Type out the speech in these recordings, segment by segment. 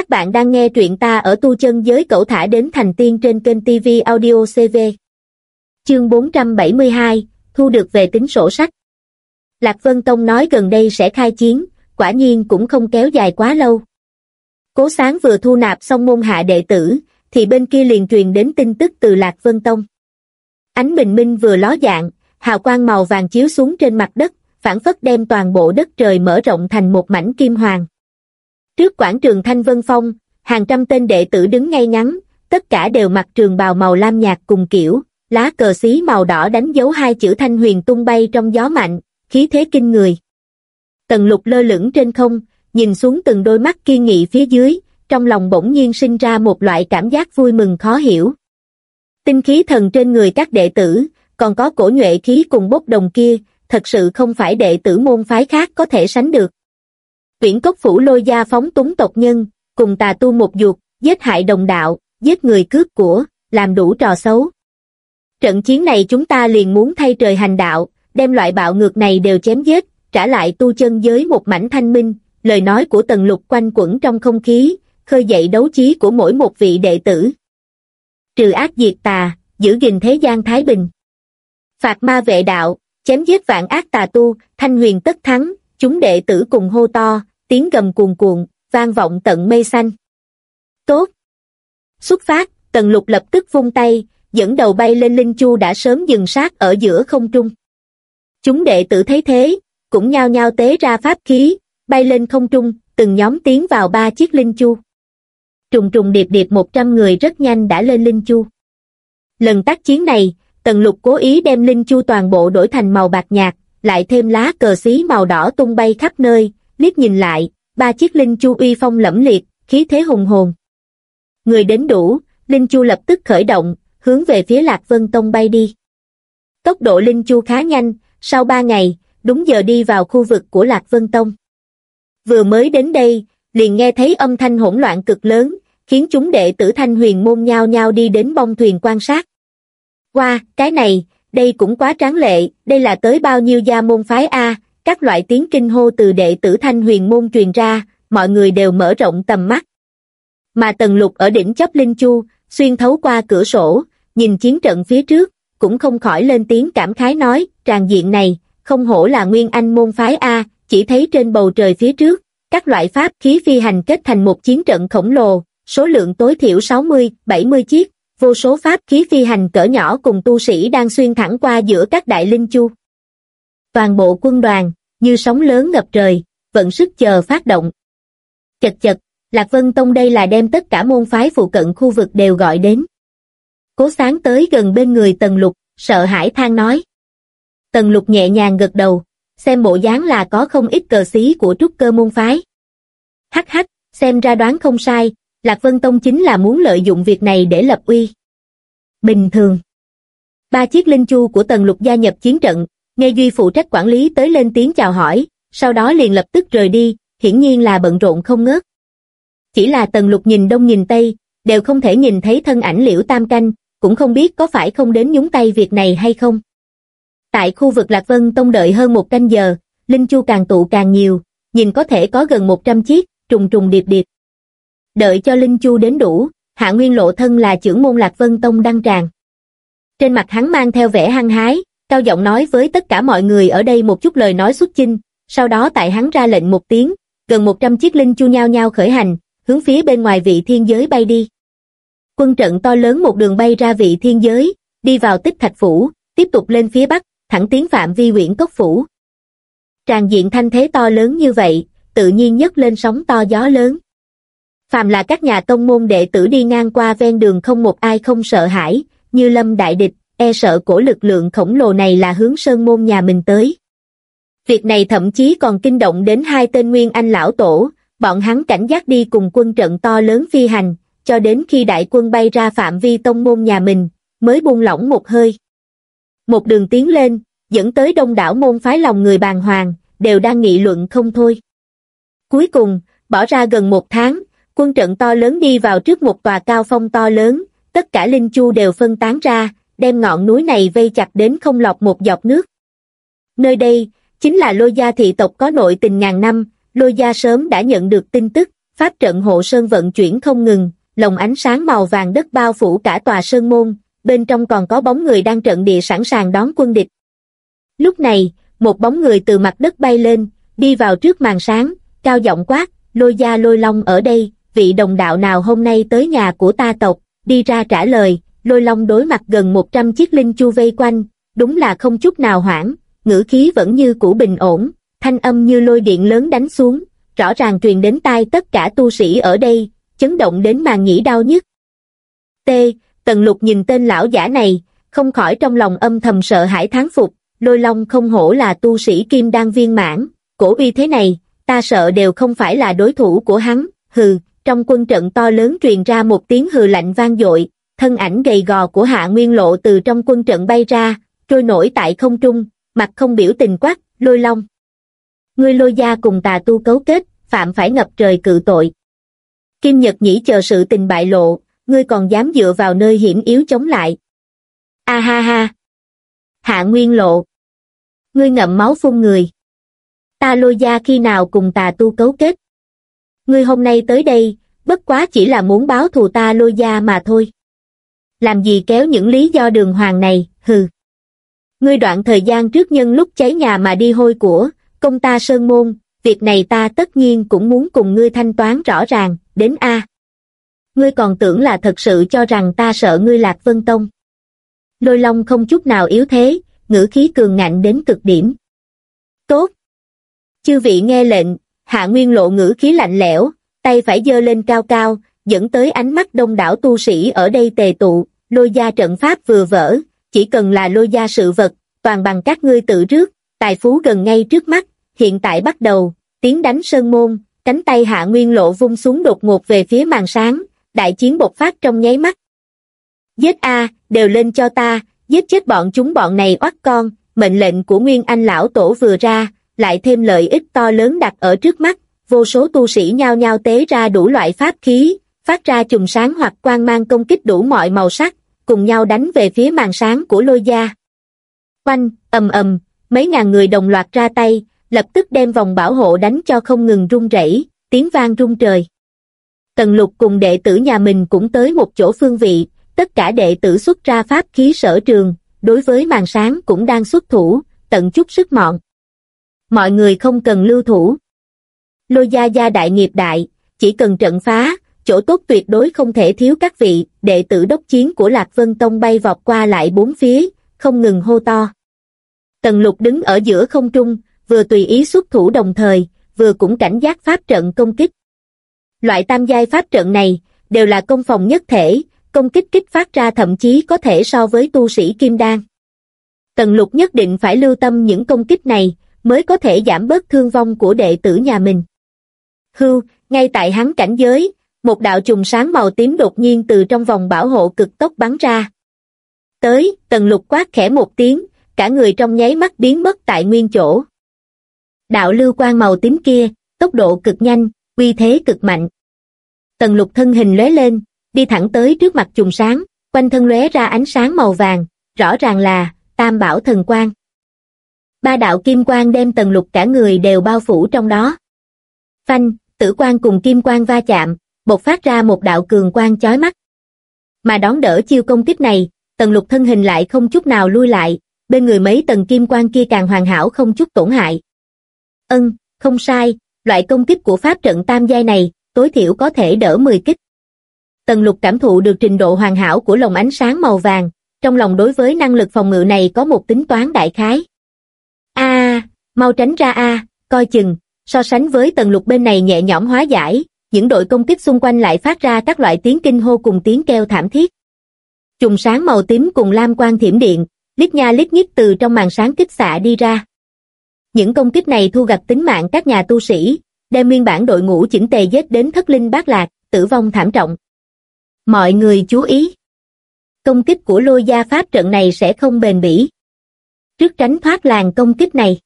Các bạn đang nghe truyện ta ở tu chân giới cậu thả đến thành tiên trên kênh TV Audio CV. Chương 472, thu được về tính sổ sách. Lạc Vân Tông nói gần đây sẽ khai chiến, quả nhiên cũng không kéo dài quá lâu. Cố sáng vừa thu nạp xong môn hạ đệ tử, thì bên kia liền truyền đến tin tức từ Lạc Vân Tông. Ánh bình minh vừa ló dạng, hào quang màu vàng chiếu xuống trên mặt đất, phản phất đem toàn bộ đất trời mở rộng thành một mảnh kim hoàng. Trước quảng trường Thanh Vân Phong, hàng trăm tên đệ tử đứng ngay ngắn, tất cả đều mặc trường bào màu lam nhạt cùng kiểu, lá cờ xí màu đỏ đánh dấu hai chữ Thanh Huyền tung bay trong gió mạnh, khí thế kinh người. Tần lục lơ lửng trên không, nhìn xuống từng đôi mắt kiên nghị phía dưới, trong lòng bỗng nhiên sinh ra một loại cảm giác vui mừng khó hiểu. Tinh khí thần trên người các đệ tử, còn có cổ nhuệ khí cùng bốc đồng kia, thật sự không phải đệ tử môn phái khác có thể sánh được. Tuyển cốc phủ lôi gia phóng túng tộc nhân, cùng tà tu một dục, giết hại đồng đạo, giết người cướp của, làm đủ trò xấu. Trận chiến này chúng ta liền muốn thay trời hành đạo, đem loại bạo ngược này đều chém giết, trả lại tu chân giới một mảnh thanh minh, lời nói của tần lục quanh quẩn trong không khí, khơi dậy đấu trí của mỗi một vị đệ tử. Trừ ác diệt tà, giữ gìn thế gian thái bình. Phạt ma vệ đạo, chém giết vạn ác tà tu, thanh huyền tất thắng, chúng đệ tử cùng hô to, tiếng gầm cuồn cuộn, vang vọng tận mây xanh. Tốt! Xuất phát, tần lục lập tức vung tay, dẫn đầu bay lên linh chu đã sớm dừng sát ở giữa không trung. Chúng đệ tử thấy thế, cũng nhao nhao tế ra pháp khí, bay lên không trung, từng nhóm tiến vào ba chiếc linh chu. Trùng trùng điệp điệp 100 người rất nhanh đã lên linh chu. Lần tác chiến này, Tần Lục cố ý đem linh chu toàn bộ đổi thành màu bạc nhạt, lại thêm lá cờ xí màu đỏ tung bay khắp nơi, liếc nhìn lại, ba chiếc linh chu uy phong lẫm liệt, khí thế hùng hồn. Người đến đủ, linh chu lập tức khởi động, hướng về phía Lạc Vân Tông bay đi. Tốc độ linh chu khá nhanh, sau ba ngày, đúng giờ đi vào khu vực của Lạc Vân Tông. Vừa mới đến đây, liền nghe thấy âm thanh hỗn loạn cực lớn, khiến chúng đệ tử thanh huyền môn nhao nhao đi đến bông thuyền quan sát. Qua, cái này, đây cũng quá tráng lệ, đây là tới bao nhiêu gia môn phái A, các loại tiếng kinh hô từ đệ tử thanh huyền môn truyền ra, mọi người đều mở rộng tầm mắt. Mà tần lục ở đỉnh chấp linh chu, xuyên thấu qua cửa sổ, nhìn chiến trận phía trước, cũng không khỏi lên tiếng cảm khái nói, tràn diện này, không hổ là nguyên anh môn phái A, chỉ thấy trên bầu trời phía trước, các loại pháp khí phi hành kết thành một chiến trận khổng lồ, số lượng tối thiểu 60, 70 chiếc, vô số pháp khí phi hành cỡ nhỏ cùng tu sĩ đang xuyên thẳng qua giữa các đại linh chu. Toàn bộ quân đoàn, như sóng lớn ngập trời, vận sức chờ phát động. Chật chật, Lạc Vân Tông đây là đem tất cả môn phái phụ cận khu vực đều gọi đến. Cố sáng tới gần bên người Tần Lục, sợ hãi than nói. Tần Lục nhẹ nhàng gật đầu, xem bộ dáng là có không ít cờ xí của trúc cơ môn phái. Hắc hắc, xem ra đoán không sai, Lạc Vân Tông chính là muốn lợi dụng việc này để lập uy. Bình thường. Ba chiếc linh chu của Tần Lục gia nhập chiến trận, nghe Duy phụ trách quản lý tới lên tiếng chào hỏi, sau đó liền lập tức rời đi, hiển nhiên là bận rộn không ngớt. Chỉ là Tần Lục nhìn đông nhìn tây, đều không thể nhìn thấy thân ảnh liễu tam canh, cũng không biết có phải không đến nhúng tay việc này hay không. Tại khu vực Lạc Vân Tông đợi hơn một canh giờ, Linh Chu càng tụ càng nhiều, nhìn có thể có gần 100 chiếc, trùng trùng điệp điệp. Đợi cho Linh Chu đến đủ, Hạ Nguyên lộ thân là trưởng môn Lạc Vân Tông đăng tràng. Trên mặt hắn mang theo vẻ hăng hái, cao giọng nói với tất cả mọi người ở đây một chút lời nói xuất chinh, sau đó tại hắn ra lệnh một tiếng, gần 100 chiếc Linh Chu nhau nhau khởi hành, hướng phía bên ngoài vị thiên giới bay đi. Quân trận to lớn một đường bay ra vị thiên giới, đi vào tích thạch phủ, tiếp tục lên phía bắc, thẳng tiến phạm vi huyện cốc phủ. tràng diện thanh thế to lớn như vậy, tự nhiên nhất lên sóng to gió lớn. Phàm là các nhà tông môn đệ tử đi ngang qua ven đường không một ai không sợ hãi, như lâm đại địch, e sợ cổ lực lượng khổng lồ này là hướng sơn môn nhà mình tới. Việc này thậm chí còn kinh động đến hai tên nguyên anh lão tổ, bọn hắn cảnh giác đi cùng quân trận to lớn phi hành, cho đến khi đại quân bay ra phạm vi tông môn nhà mình, mới buông lỏng một hơi. Một đường tiến lên, dẫn tới đông đảo môn phái lòng người bàn hoàng, đều đang nghị luận không thôi. Cuối cùng, bỏ ra gần một tháng, quân trận to lớn đi vào trước một tòa cao phong to lớn, tất cả linh chu đều phân tán ra, đem ngọn núi này vây chặt đến không lọc một giọt nước. Nơi đây, chính là lôi gia thị tộc có nội tình ngàn năm, lôi gia sớm đã nhận được tin tức, pháp trận hộ sơn vận chuyển không ngừng, lồng ánh sáng màu vàng đất bao phủ cả tòa sơn môn, bên trong còn có bóng người đang trận địa sẵn sàng đón quân địch. Lúc này, một bóng người từ mặt đất bay lên, đi vào trước màn sáng, cao giọng quát, lôi gia lôi long ở đây, vị đồng đạo nào hôm nay tới nhà của ta tộc, đi ra trả lời, lôi long đối mặt gần 100 chiếc linh chu vây quanh, đúng là không chút nào hoảng, ngữ khí vẫn như cũ bình ổn, thanh âm như lôi điện lớn đánh xuống, rõ ràng truyền đến tai tất cả tu sĩ ở đây, chấn động đến màn nhĩ đau nhất. T. Tần lục nhìn tên lão giả này, không khỏi trong lòng âm thầm sợ hãi thán phục, lôi long không hổ là tu sĩ kim đan viên mãn, cổ uy thế này, ta sợ đều không phải là đối thủ của hắn, hừ, trong quân trận to lớn truyền ra một tiếng hừ lạnh vang dội, thân ảnh gầy gò của hạ nguyên lộ từ trong quân trận bay ra, trôi nổi tại không trung, mặt không biểu tình quát, lôi long. Ngươi lôi gia cùng tà tu cấu kết, phạm phải ngập trời cự tội. Kim Nhật Nhĩ chờ sự tình bại lộ, ngươi còn dám dựa vào nơi hiểm yếu chống lại. A ha ha! Hạ Nguyên Lộ! Ngươi ngậm máu phun người. Ta lôi gia khi nào cùng tà tu cấu kết? Ngươi hôm nay tới đây, bất quá chỉ là muốn báo thù ta lôi gia mà thôi. Làm gì kéo những lý do đường hoàng này, hừ. Ngươi đoạn thời gian trước nhân lúc cháy nhà mà đi hôi của, công ta sơn môn, việc này ta tất nhiên cũng muốn cùng ngươi thanh toán rõ ràng, đến A. Ngươi còn tưởng là thật sự cho rằng ta sợ ngươi lạc vân tông. Lôi long không chút nào yếu thế, ngữ khí cường ngạnh đến cực điểm. Tốt. Chư vị nghe lệnh, hạ nguyên lộ ngữ khí lạnh lẽo, tay phải giơ lên cao cao, dẫn tới ánh mắt đông đảo tu sĩ ở đây tề tụ, lôi gia trận pháp vừa vỡ, chỉ cần là lôi gia sự vật, toàn bằng các ngươi tự rước, tài phú gần ngay trước mắt, hiện tại bắt đầu, tiến đánh sơn môn, cánh tay hạ nguyên lộ vung xuống đột ngột về phía màn sáng, đại chiến bộc phát trong nháy mắt. Giết A, đều lên cho ta, giết chết bọn chúng bọn này oắt con, mệnh lệnh của Nguyên Anh lão tổ vừa ra, lại thêm lợi ích to lớn đặt ở trước mắt, vô số tu sĩ nhao nhao tế ra đủ loại pháp khí, phát ra chùm sáng hoặc quang mang công kích đủ mọi màu sắc, cùng nhau đánh về phía màn sáng của lôi gia. Oanh, ầm ầm, mấy ngàn người đồng loạt ra tay, lập tức đem vòng bảo hộ đánh cho không ngừng rung rẩy, tiếng vang rung trời. Tần lục cùng đệ tử nhà mình cũng tới một chỗ phương vị, tất cả đệ tử xuất ra pháp khí sở trường, đối với màn sáng cũng đang xuất thủ, tận chút sức mọn. Mọi người không cần lưu thủ. Lôi gia gia đại nghiệp đại, chỉ cần trận phá, chỗ tốt tuyệt đối không thể thiếu các vị, đệ tử đốc chiến của Lạc Vân Tông bay vọt qua lại bốn phía, không ngừng hô to. Tần lục đứng ở giữa không trung, vừa tùy ý xuất thủ đồng thời, vừa cũng cảnh giác pháp trận công kích. Loại tam giai pháp trận này, đều là công phòng nhất thể, công kích kích phát ra thậm chí có thể so với tu sĩ kim đan. Tần lục nhất định phải lưu tâm những công kích này, mới có thể giảm bớt thương vong của đệ tử nhà mình. Hưu, ngay tại hắn cảnh giới, một đạo trùng sáng màu tím đột nhiên từ trong vòng bảo hộ cực tốc bắn ra. Tới, tần lục quát khẽ một tiếng, cả người trong nháy mắt biến mất tại nguyên chỗ. Đạo lưu quang màu tím kia, tốc độ cực nhanh, uy thế cực mạnh. Tần lục thân hình lóe lên, đi thẳng tới trước mặt trùng sáng, quanh thân lóe ra ánh sáng màu vàng, rõ ràng là tam bảo thần quang. Ba đạo kim quang đem tần lục cả người đều bao phủ trong đó. Phanh, tử quang cùng kim quang va chạm, bộc phát ra một đạo cường quang chói mắt. Mà đón đỡ chiêu công kích này, tần lục thân hình lại không chút nào lui lại, bên người mấy tầng kim quang kia càng hoàn hảo không chút tổn hại. Ân, không sai, loại công kích của pháp trận tam giai này, tối thiểu có thể đỡ 10 kích. Tần lục cảm thụ được trình độ hoàn hảo của lồng ánh sáng màu vàng, trong lòng đối với năng lực phòng ngự này có một tính toán đại khái. A, mau tránh ra a, coi chừng, so sánh với tần lục bên này nhẹ nhõm hóa giải, những đội công kích xung quanh lại phát ra các loại tiếng kinh hô cùng tiếng kêu thảm thiết. Trùng sáng màu tím cùng lam quang thiểm điện, lít nha lít nhít từ trong màn sáng kích xạ đi ra. Những công kích này thu gặt tính mạng các nhà tu sĩ, đem nguyên bản đội ngũ chỉnh tề giết đến thất linh bát lạc, tử vong thảm trọng. Mọi người chú ý. Công kích của lôi gia pháp trận này sẽ không bền bỉ. Trước tránh thoát làng công kích này.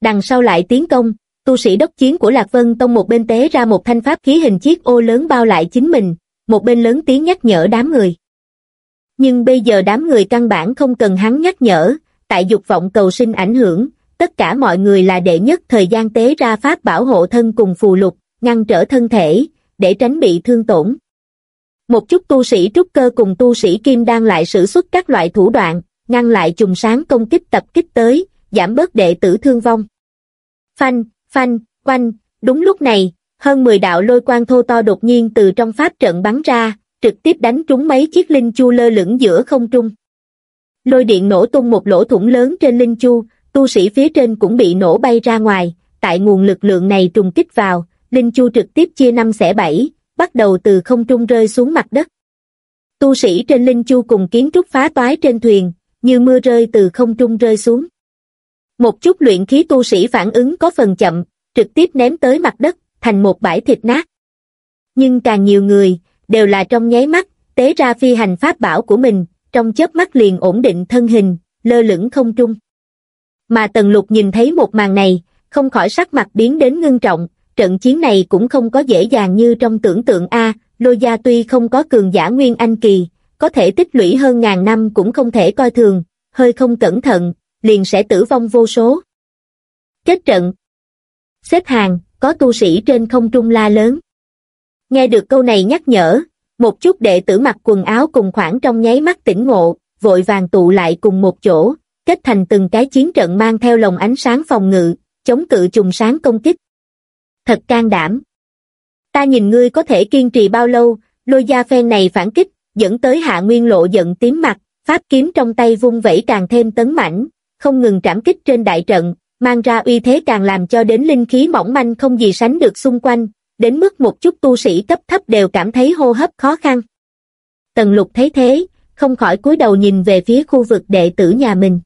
Đằng sau lại tiến công, tu sĩ đốc chiến của Lạc Vân Tông một bên tế ra một thanh pháp khí hình chiếc ô lớn bao lại chính mình, một bên lớn tiếng nhắc nhở đám người. Nhưng bây giờ đám người căn bản không cần hắn nhắc nhở, tại dục vọng cầu sinh ảnh hưởng, tất cả mọi người là đệ nhất thời gian tế ra pháp bảo hộ thân cùng phù lục, ngăn trở thân thể, để tránh bị thương tổn. Một chút tu sĩ trúc cơ cùng tu sĩ kim đang lại sử xuất các loại thủ đoạn, ngăn lại trùng sáng công kích tập kích tới, giảm bớt đệ tử thương vong. Phanh, phanh, quanh, đúng lúc này, hơn 10 đạo lôi quang thô to đột nhiên từ trong pháp trận bắn ra, trực tiếp đánh trúng mấy chiếc linh chu lơ lửng giữa không trung. Lôi điện nổ tung một lỗ thủng lớn trên linh chu, tu sĩ phía trên cũng bị nổ bay ra ngoài, tại nguồn lực lượng này trùng kích vào, linh chu trực tiếp chia năm xẻ bảy, bắt đầu từ không trung rơi xuống mặt đất. Tu sĩ trên linh chu cùng kiến trúc phá toái trên thuyền, như mưa rơi từ không trung rơi xuống. Một chút luyện khí tu sĩ phản ứng có phần chậm, trực tiếp ném tới mặt đất, thành một bãi thịt nát. Nhưng càng nhiều người, đều là trong nháy mắt, tế ra phi hành pháp bảo của mình, trong chớp mắt liền ổn định thân hình, lơ lửng không trung. Mà Tần Lục nhìn thấy một màn này, không khỏi sắc mặt biến đến ngưng trọng, trận chiến này cũng không có dễ dàng như trong tưởng tượng A, lôi Gia tuy không có cường giả Nguyên Anh Kỳ, có thể tích lũy hơn ngàn năm cũng không thể coi thường, hơi không cẩn thận, liền sẽ tử vong vô số. Kết trận Xếp hàng, có tu sĩ trên không trung la lớn. Nghe được câu này nhắc nhở, một chút đệ tử mặc quần áo cùng khoảng trong nháy mắt tỉnh ngộ, vội vàng tụ lại cùng một chỗ, kết thành từng cái chiến trận mang theo lồng ánh sáng phòng ngự, chống cự trùng sáng công kích. Thật can đảm. Ta nhìn ngươi có thể kiên trì bao lâu, lôi gia phen này phản kích, dẫn tới hạ nguyên lộ giận tím mặt, pháp kiếm trong tay vung vẩy càng thêm tấn mảnh, không ngừng trảm kích trên đại trận, mang ra uy thế càng làm cho đến linh khí mỏng manh không gì sánh được xung quanh, đến mức một chút tu sĩ cấp thấp đều cảm thấy hô hấp khó khăn. Tần lục thấy thế, không khỏi cúi đầu nhìn về phía khu vực đệ tử nhà mình.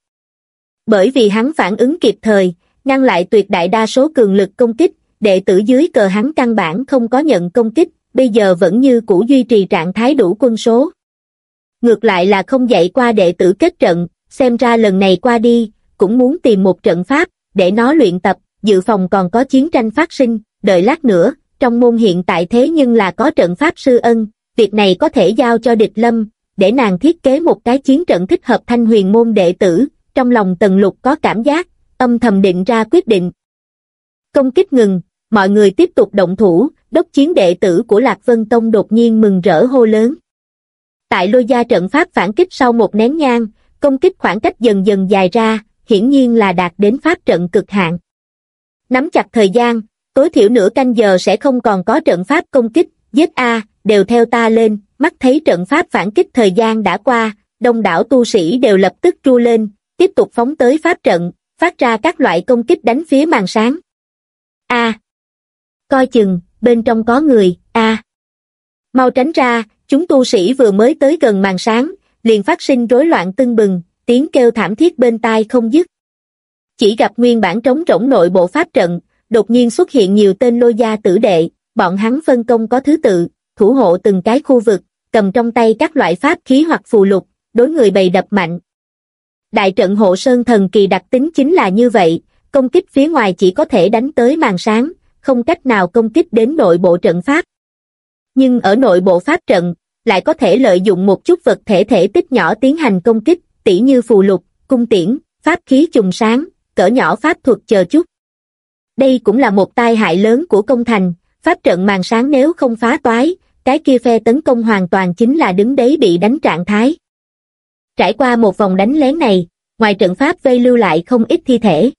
Bởi vì hắn phản ứng kịp thời, ngăn lại tuyệt đại đa số cường lực công kích, đệ tử dưới cờ hắn căn bản không có nhận công kích, bây giờ vẫn như cũ duy trì trạng thái đủ quân số. Ngược lại là không dạy qua đệ tử kết trận, xem ra lần này qua đi, cũng muốn tìm một trận pháp, để nó luyện tập, dự phòng còn có chiến tranh phát sinh, đợi lát nữa, trong môn hiện tại thế nhưng là có trận pháp sư ân, việc này có thể giao cho địch lâm, để nàng thiết kế một cái chiến trận thích hợp thanh huyền môn đệ tử, trong lòng tần lục có cảm giác, âm thầm định ra quyết định. Công kích ngừng, mọi người tiếp tục động thủ, đốc chiến đệ tử của Lạc Vân Tông đột nhiên mừng rỡ hô lớn. Tại lôi gia trận pháp phản kích sau một nén nhang, công kích khoảng cách dần dần dài ra, hiển nhiên là đạt đến pháp trận cực hạn. Nắm chặt thời gian, tối thiểu nửa canh giờ sẽ không còn có trận pháp công kích, giết A, đều theo ta lên, mắt thấy trận pháp phản kích thời gian đã qua, đông đảo tu sĩ đều lập tức tru lên, tiếp tục phóng tới pháp trận, phát ra các loại công kích đánh phía màn sáng. A. Coi chừng, bên trong có người, A. Mau tránh ra, chúng tu sĩ vừa mới tới gần màn sáng, liền phát sinh rối loạn tưng bừng, tiếng kêu thảm thiết bên tai không dứt. Chỉ gặp nguyên bản trống rỗng nội bộ pháp trận, đột nhiên xuất hiện nhiều tên lôi gia tử đệ, bọn hắn phân công có thứ tự, thủ hộ từng cái khu vực, cầm trong tay các loại pháp khí hoặc phù lục, đối người bày đập mạnh. Đại trận hộ sơn thần kỳ đặc tính chính là như vậy, công kích phía ngoài chỉ có thể đánh tới màn sáng, không cách nào công kích đến nội bộ trận pháp. Nhưng ở nội bộ pháp trận, lại có thể lợi dụng một chút vật thể thể tích nhỏ tiến hành công kích, tỉ như phù lục, cung tiễn, pháp khí trùng sáng, cỡ nhỏ pháp thuật chờ chút. Đây cũng là một tai hại lớn của công thành, pháp trận màn sáng nếu không phá toái, cái kia phe tấn công hoàn toàn chính là đứng đấy bị đánh trạng thái. Trải qua một vòng đánh lén này, ngoài trận pháp vây lưu lại không ít thi thể.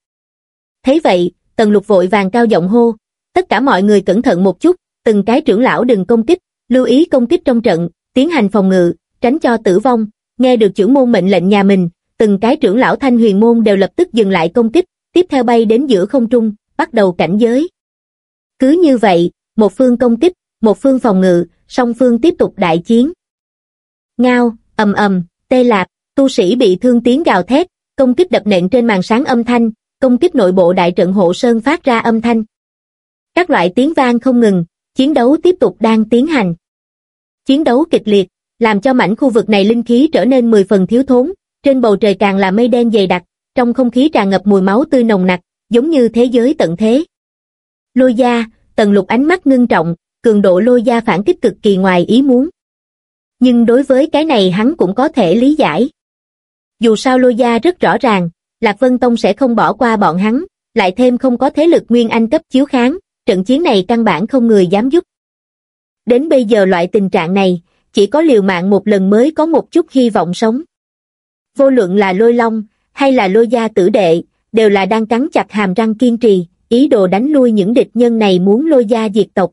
Thấy vậy, tần lục vội vàng cao giọng hô, tất cả mọi người cẩn thận một chút, từng cái trưởng lão đừng công kích, lưu ý công kích trong trận, tiến hành phòng ngự, tránh cho tử vong, nghe được trưởng môn mệnh lệnh nhà mình, từng cái trưởng lão thanh huyền môn đều lập tức dừng lại công kích, tiếp theo bay đến giữa không trung, bắt đầu cảnh giới. Cứ như vậy, một phương công kích, một phương phòng ngự, song phương tiếp tục đại chiến. Ngao, ầm ầm, tê lạp, tu sĩ bị thương tiếng gào thét, công kích đập nện trên màn sáng âm thanh, công kích nội bộ đại trận hộ sơn phát ra âm thanh. Các loại tiếng vang không ngừng, chiến đấu tiếp tục đang tiến hành. Chiến đấu kịch liệt, làm cho mảnh khu vực này linh khí trở nên 10 phần thiếu thốn, trên bầu trời càng là mây đen dày đặc, trong không khí tràn ngập mùi máu tươi nồng nặc, giống như thế giới tận thế. Lôi gia, tần lục ánh mắt ngưng trọng, cường độ lôi gia phản kích cực kỳ ngoài ý muốn. Nhưng đối với cái này hắn cũng có thể lý giải. Dù sao lôi gia rất rõ ràng, Lạc Vân Tông sẽ không bỏ qua bọn hắn, lại thêm không có thế lực nguyên anh cấp chiếu kháng, trận chiến này căn bản không người dám giúp. Đến bây giờ loại tình trạng này, chỉ có liều mạng một lần mới có một chút hy vọng sống. Vô luận là lôi long, hay là lôi gia tử đệ, đều là đang cắn chặt hàm răng kiên trì, ý đồ đánh lui những địch nhân này muốn lôi gia diệt tộc.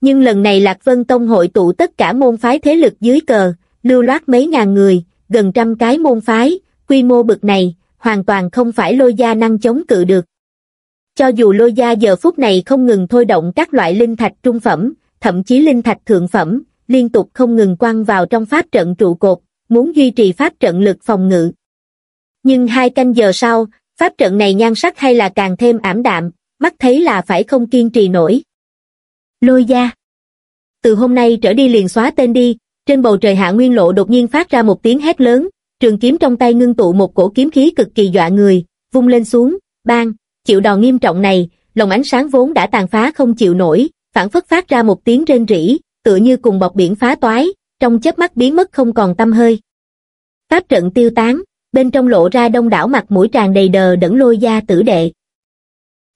Nhưng lần này Lạc Vân Tông hội tụ tất cả môn phái thế lực dưới cờ, lưu loát mấy ngàn người, gần trăm cái môn phái, quy mô bực này, hoàn toàn không phải lôi gia năng chống cự được. Cho dù lôi gia giờ phút này không ngừng thôi động các loại linh thạch trung phẩm, thậm chí linh thạch thượng phẩm, liên tục không ngừng quăng vào trong pháp trận trụ cột, muốn duy trì pháp trận lực phòng ngự. Nhưng hai canh giờ sau, pháp trận này nhan sắc hay là càng thêm ảm đạm, mắt thấy là phải không kiên trì nổi. Lôi gia Từ hôm nay trở đi liền xóa tên đi, trên bầu trời hạ nguyên lộ đột nhiên phát ra một tiếng hét lớn, trường kiếm trong tay ngưng tụ một cổ kiếm khí cực kỳ dọa người, vung lên xuống, bang, chịu đòn nghiêm trọng này, lồng ánh sáng vốn đã tàn phá không chịu nổi, phản phất phát ra một tiếng rên rỉ, tựa như cùng bọc biển phá toái, trong chớp mắt biến mất không còn tâm hơi. Pháp trận tiêu tán, bên trong lộ ra đông đảo mặt mũi tràn đầy đờ đẫn lôi gia tử đệ.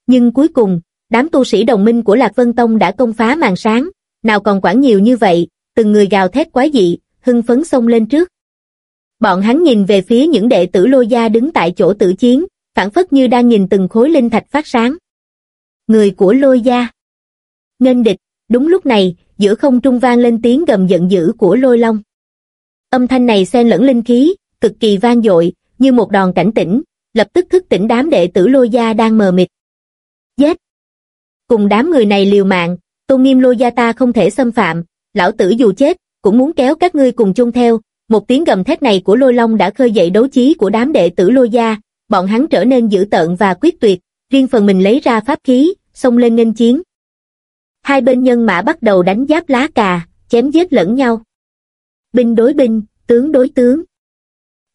Nhưng cuối cùng, đám tu sĩ đồng minh của Lạc Vân Tông đã công phá màn sáng, nào còn quản nhiều như vậy, từng người gào thét quái dị, hưng phấn xông lên trước. Bọn hắn nhìn về phía những đệ tử lôi gia đứng tại chỗ tử chiến, phản phất như đang nhìn từng khối linh thạch phát sáng. Người của lôi gia. Nghênh địch, đúng lúc này, giữa không trung vang lên tiếng gầm giận dữ của lôi long. Âm thanh này xen lẫn linh khí, cực kỳ vang dội, như một đòn cảnh tỉnh, lập tức thức tỉnh đám đệ tử lôi gia đang mờ mịt. Giết! Cùng đám người này liều mạng, tôn nghiêm lôi gia ta không thể xâm phạm, lão tử dù chết, cũng muốn kéo các ngươi cùng chung theo, một tiếng gầm thét này của lôi long đã khơi dậy đấu trí của đám đệ tử lôi gia, bọn hắn trở nên dữ tợn và quyết tuyệt, riêng phần mình lấy ra pháp khí, xông lên nghênh chiến. Hai bên nhân mã bắt đầu đánh giáp lá cà, chém giết lẫn nhau. Binh đối binh, tướng đối tướng.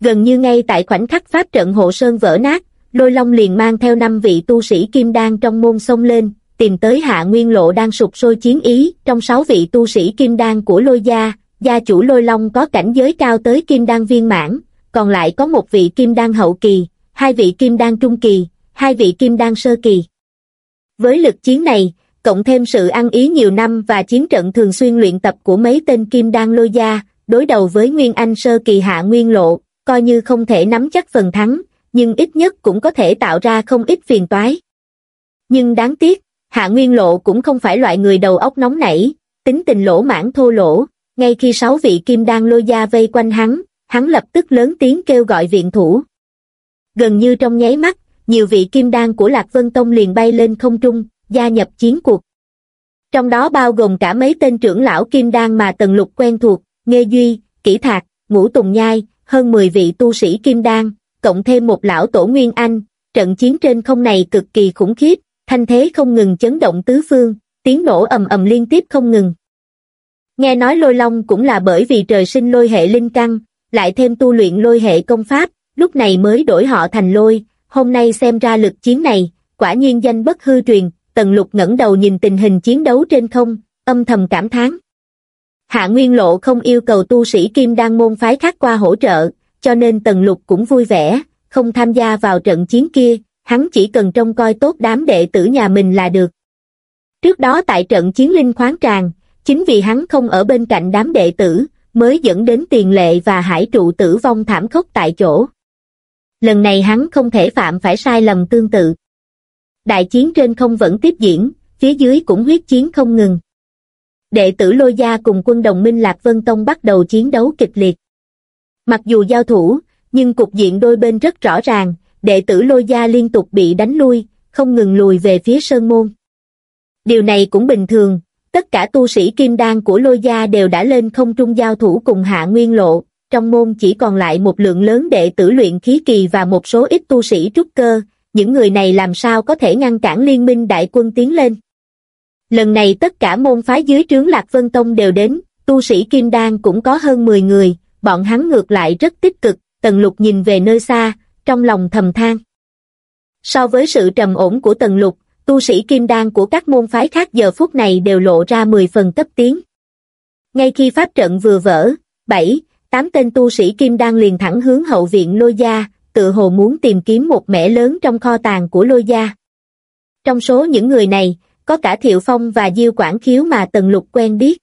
Gần như ngay tại khoảnh khắc pháp trận hộ sơn vỡ nát, lôi long liền mang theo năm vị tu sĩ kim đan trong môn sông lên, tìm tới hạ nguyên lộ đang sụp sôi chiến ý, trong sáu vị tu sĩ kim đan của lôi gia, gia chủ lôi long có cảnh giới cao tới kim đan viên mãn, còn lại có một vị kim đan hậu kỳ, hai vị kim đan trung kỳ, hai vị kim đan sơ kỳ. Với lực chiến này, cộng thêm sự ăn ý nhiều năm và chiến trận thường xuyên luyện tập của mấy tên kim đan lôi gia, đối đầu với Nguyên Anh sơ kỳ hạ nguyên lộ, coi như không thể nắm chắc phần thắng, nhưng ít nhất cũng có thể tạo ra không ít phiền toái. Nhưng đáng tiếc, hạ nguyên lộ cũng không phải loại người đầu óc nóng nảy, tính tình lỗ mãn thô lỗ, ngay khi sáu vị kim đan lôi gia vây quanh hắn, hắn lập tức lớn tiếng kêu gọi viện thủ. Gần như trong nháy mắt, nhiều vị kim đan của Lạc Vân Tông liền bay lên không trung, gia nhập chiến cuộc. Trong đó bao gồm cả mấy tên trưởng lão kim đan mà Tần Lục quen thuộc, Nghê Duy, Kỷ Thạc, Ngũ Tùng Nhai, hơn 10 vị tu sĩ kim đan, cộng thêm một lão tổ Nguyên Anh, trận chiến trên không này cực kỳ khủng khiếp, thanh thế không ngừng chấn động tứ phương, tiếng nổ ầm ầm liên tiếp không ngừng. Nghe nói lôi long cũng là bởi vì trời sinh lôi hệ linh căn, lại thêm tu luyện lôi hệ công pháp, lúc này mới đổi họ thành lôi, hôm nay xem ra lực chiến này, quả nhiên danh bất hư truyền, tần lục ngẩng đầu nhìn tình hình chiến đấu trên không, âm thầm cảm thán. Hạ Nguyên Lộ không yêu cầu tu sĩ Kim Đan môn phái khác qua hỗ trợ, cho nên tần lục cũng vui vẻ, không tham gia vào trận chiến kia, hắn chỉ cần trông coi tốt đám đệ tử nhà mình là được. Trước đó tại trận chiến linh khoáng tràng, chính vì hắn không ở bên cạnh đám đệ tử, mới dẫn đến tiền lệ và hải trụ tử vong thảm khốc tại chỗ. Lần này hắn không thể phạm phải sai lầm tương tự. Đại chiến trên không vẫn tiếp diễn, phía dưới cũng huyết chiến không ngừng. Đệ tử Lôi Gia cùng quân đồng minh Lạc Vân Tông bắt đầu chiến đấu kịch liệt. Mặc dù giao thủ, nhưng cục diện đôi bên rất rõ ràng, đệ tử Lôi Gia liên tục bị đánh lui, không ngừng lùi về phía Sơn Môn. Điều này cũng bình thường, tất cả tu sĩ kim đan của Lôi Gia đều đã lên không trung giao thủ cùng Hạ Nguyên Lộ, trong môn chỉ còn lại một lượng lớn đệ tử luyện khí kỳ và một số ít tu sĩ trúc cơ, những người này làm sao có thể ngăn cản liên minh đại quân tiến lên. Lần này tất cả môn phái dưới trướng Lạc Vân Tông đều đến, tu sĩ Kim Đan cũng có hơn 10 người, bọn hắn ngược lại rất tích cực, Tần Lục nhìn về nơi xa, trong lòng thầm than. So với sự trầm ổn của Tần Lục, tu sĩ Kim Đan của các môn phái khác giờ phút này đều lộ ra 10 phần cấp tiến. Ngay khi pháp trận vừa vỡ, 7, 8 tên tu sĩ Kim Đan liền thẳng hướng hậu viện Lôi Gia, tự hồ muốn tìm kiếm một mẻ lớn trong kho tàng của Lôi Gia. Trong số những người này, có cả Thiệu Phong và Diêu Quảng Khiếu mà Tần Lục quen biết.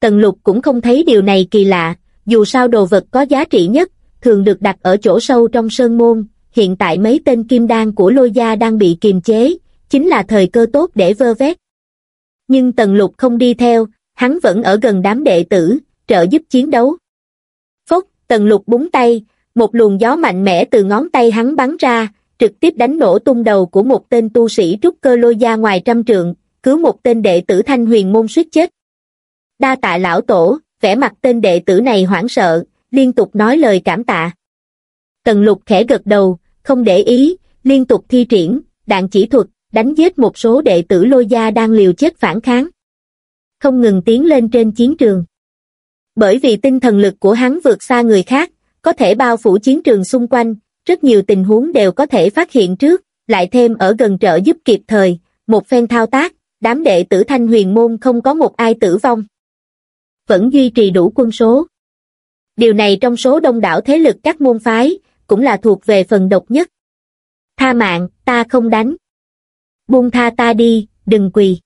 Tần Lục cũng không thấy điều này kỳ lạ, dù sao đồ vật có giá trị nhất, thường được đặt ở chỗ sâu trong sơn môn, hiện tại mấy tên kim đan của lôi gia đang bị kiềm chế, chính là thời cơ tốt để vơ vét. Nhưng Tần Lục không đi theo, hắn vẫn ở gần đám đệ tử, trợ giúp chiến đấu. Phốc, Tần Lục búng tay, một luồng gió mạnh mẽ từ ngón tay hắn bắn ra, trực tiếp đánh nổ tung đầu của một tên tu sĩ trúc cơ lôi gia ngoài trăm trượng, cứu một tên đệ tử thanh huyền môn suýt chết. Đa tạ lão tổ, vẻ mặt tên đệ tử này hoảng sợ, liên tục nói lời cảm tạ. Tần lục khẽ gật đầu, không để ý, liên tục thi triển, đạn chỉ thuật, đánh giết một số đệ tử lôi gia đang liều chết phản kháng. Không ngừng tiến lên trên chiến trường. Bởi vì tinh thần lực của hắn vượt xa người khác, có thể bao phủ chiến trường xung quanh, rất nhiều tình huống đều có thể phát hiện trước, lại thêm ở gần trợ giúp kịp thời, một phen thao tác, đám đệ tử thanh huyền môn không có một ai tử vong. Vẫn duy trì đủ quân số. Điều này trong số đông đảo thế lực các môn phái, cũng là thuộc về phần độc nhất. Tha mạng, ta không đánh. Buông tha ta đi, đừng quỳ.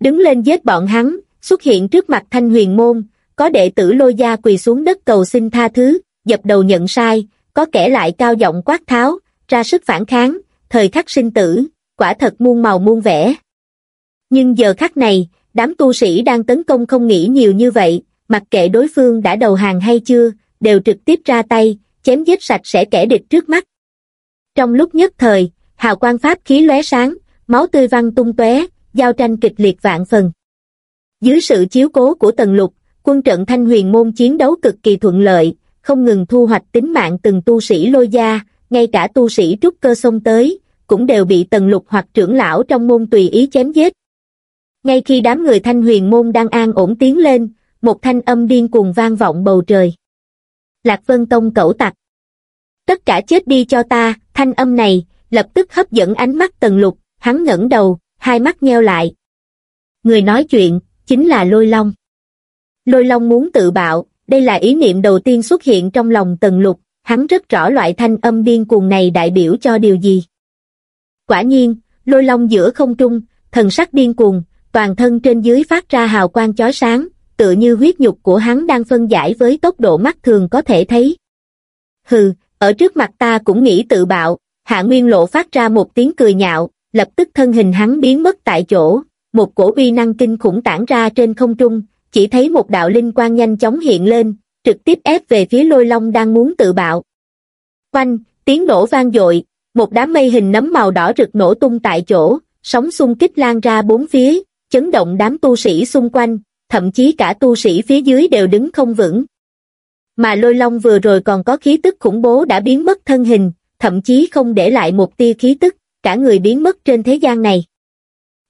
Đứng lên giết bọn hắn, xuất hiện trước mặt thanh huyền môn, có đệ tử lôi gia quỳ xuống đất cầu xin tha thứ, dập đầu nhận sai, có kẻ lại cao giọng quát tháo, ra sức phản kháng, thời khắc sinh tử, quả thật muôn màu muôn vẻ. Nhưng giờ khắc này, đám tu sĩ đang tấn công không nghĩ nhiều như vậy, mặc kệ đối phương đã đầu hàng hay chưa, đều trực tiếp ra tay, chém giết sạch sẽ kẻ địch trước mắt. Trong lúc nhất thời, hào quang pháp khí lóe sáng, máu tươi văng tung tóe, giao tranh kịch liệt vạn phần. Dưới sự chiếu cố của Tần Lục, quân trận Thanh Huyền môn chiến đấu cực kỳ thuận lợi, không ngừng thu hoạch tính mạng từng tu sĩ lôi gia, ngay cả tu sĩ trúc cơ xông tới, cũng đều bị tần lục hoặc trưởng lão trong môn tùy ý chém giết. Ngay khi đám người thanh huyền môn đang an ổn tiến lên, một thanh âm điên cuồng vang vọng bầu trời. Lạc Vân Tông cẩu tặc. Tất cả chết đi cho ta, thanh âm này, lập tức hấp dẫn ánh mắt tần lục, hắn ngẩng đầu, hai mắt nheo lại. Người nói chuyện, chính là Lôi Long. Lôi Long muốn tự bạo, đây là ý niệm đầu tiên xuất hiện trong lòng tần lục, hắn rất rõ loại thanh âm điên cuồng này đại biểu cho điều gì. Quả nhiên, lôi long giữa không trung, thần sắc điên cuồng, toàn thân trên dưới phát ra hào quang chói sáng, tựa như huyết nhục của hắn đang phân giải với tốc độ mắt thường có thể thấy. Hừ, ở trước mặt ta cũng nghĩ tự bạo, hạ nguyên lộ phát ra một tiếng cười nhạo, lập tức thân hình hắn biến mất tại chỗ, một cổ uy năng kinh khủng tản ra trên không trung, chỉ thấy một đạo linh quang nhanh chóng hiện lên, trực tiếp ép về phía lôi long đang muốn tự bạo. Quanh, tiếng nổ vang dội, một đám mây hình nấm màu đỏ rực nổ tung tại chỗ, sóng xung kích lan ra bốn phía, chấn động đám tu sĩ xung quanh, thậm chí cả tu sĩ phía dưới đều đứng không vững. Mà lôi long vừa rồi còn có khí tức khủng bố đã biến mất thân hình, thậm chí không để lại một tia khí tức, cả người biến mất trên thế gian này.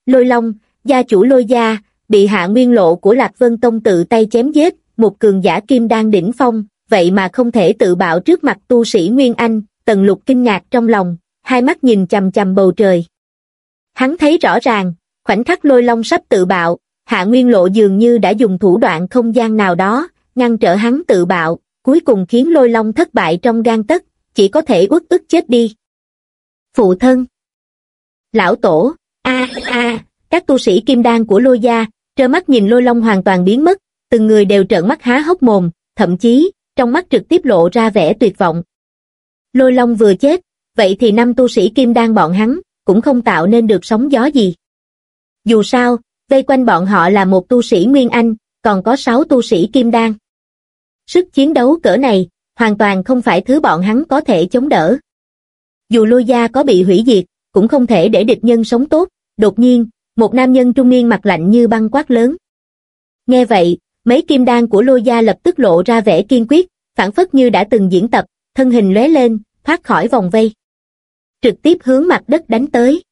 Lôi long, gia chủ lôi gia, bị hạ nguyên lộ của Lạc Vân Tông tự tay chém giết, một cường giả kim đang đỉnh phong, vậy mà không thể tự bạo trước mặt tu sĩ Nguyên Anh, tần lục kinh ngạc trong lòng, hai mắt nhìn chầm chầm bầu trời. Hắn thấy rõ ràng, khoảnh khắc lôi long sắp tự bạo, hạ nguyên lộ dường như đã dùng thủ đoạn không gian nào đó, ngăn trở hắn tự bạo, cuối cùng khiến lôi long thất bại trong gan tất, chỉ có thể uất ức chết đi. Phụ thân Lão tổ, a a các tu sĩ kim đan của lôi gia, trơ mắt nhìn lôi long hoàn toàn biến mất, từng người đều trợn mắt há hốc mồm, thậm chí, trong mắt trực tiếp lộ ra vẻ tuyệt vọng. Lôi long vừa chết, vậy thì năm tu sĩ kim đan bọn hắn, cũng không tạo nên được sóng gió gì. Dù sao, vây quanh bọn họ là một tu sĩ Nguyên Anh, còn có sáu tu sĩ kim đan. Sức chiến đấu cỡ này, hoàn toàn không phải thứ bọn hắn có thể chống đỡ. Dù lôi gia có bị hủy diệt, cũng không thể để địch nhân sống tốt, đột nhiên, một nam nhân trung niên mặt lạnh như băng quát lớn. Nghe vậy, mấy kim đan của lôi gia lập tức lộ ra vẻ kiên quyết, phản phất như đã từng diễn tập, thân hình lóe lên, thoát khỏi vòng vây. Trực tiếp hướng mặt đất đánh tới.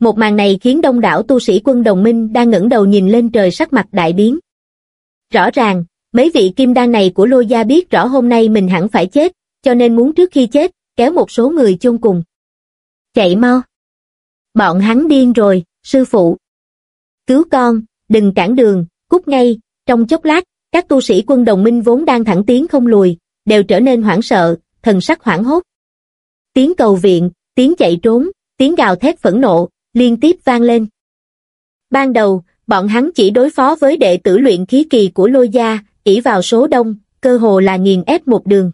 Một màn này khiến đông đảo tu sĩ quân đồng minh đang ngẩng đầu nhìn lên trời sắc mặt đại biến. Rõ ràng, mấy vị kim đan này của lôi gia biết rõ hôm nay mình hẳn phải chết, cho nên muốn trước khi chết, kéo một số người chôn cùng. Chạy mau. Bọn hắn điên rồi, sư phụ. Cứu con, đừng cản đường, cút ngay, trong chốc lát, các tu sĩ quân đồng minh vốn đang thẳng tiến không lùi, đều trở nên hoảng sợ, thần sắc hoảng hốt. Tiếng cầu viện, tiếng chạy trốn, tiếng gào thét phẫn nộ, liên tiếp vang lên. Ban đầu, bọn hắn chỉ đối phó với đệ tử luyện khí kỳ của lôi gia, ỷ vào số đông, cơ hồ là nghiền ép một đường.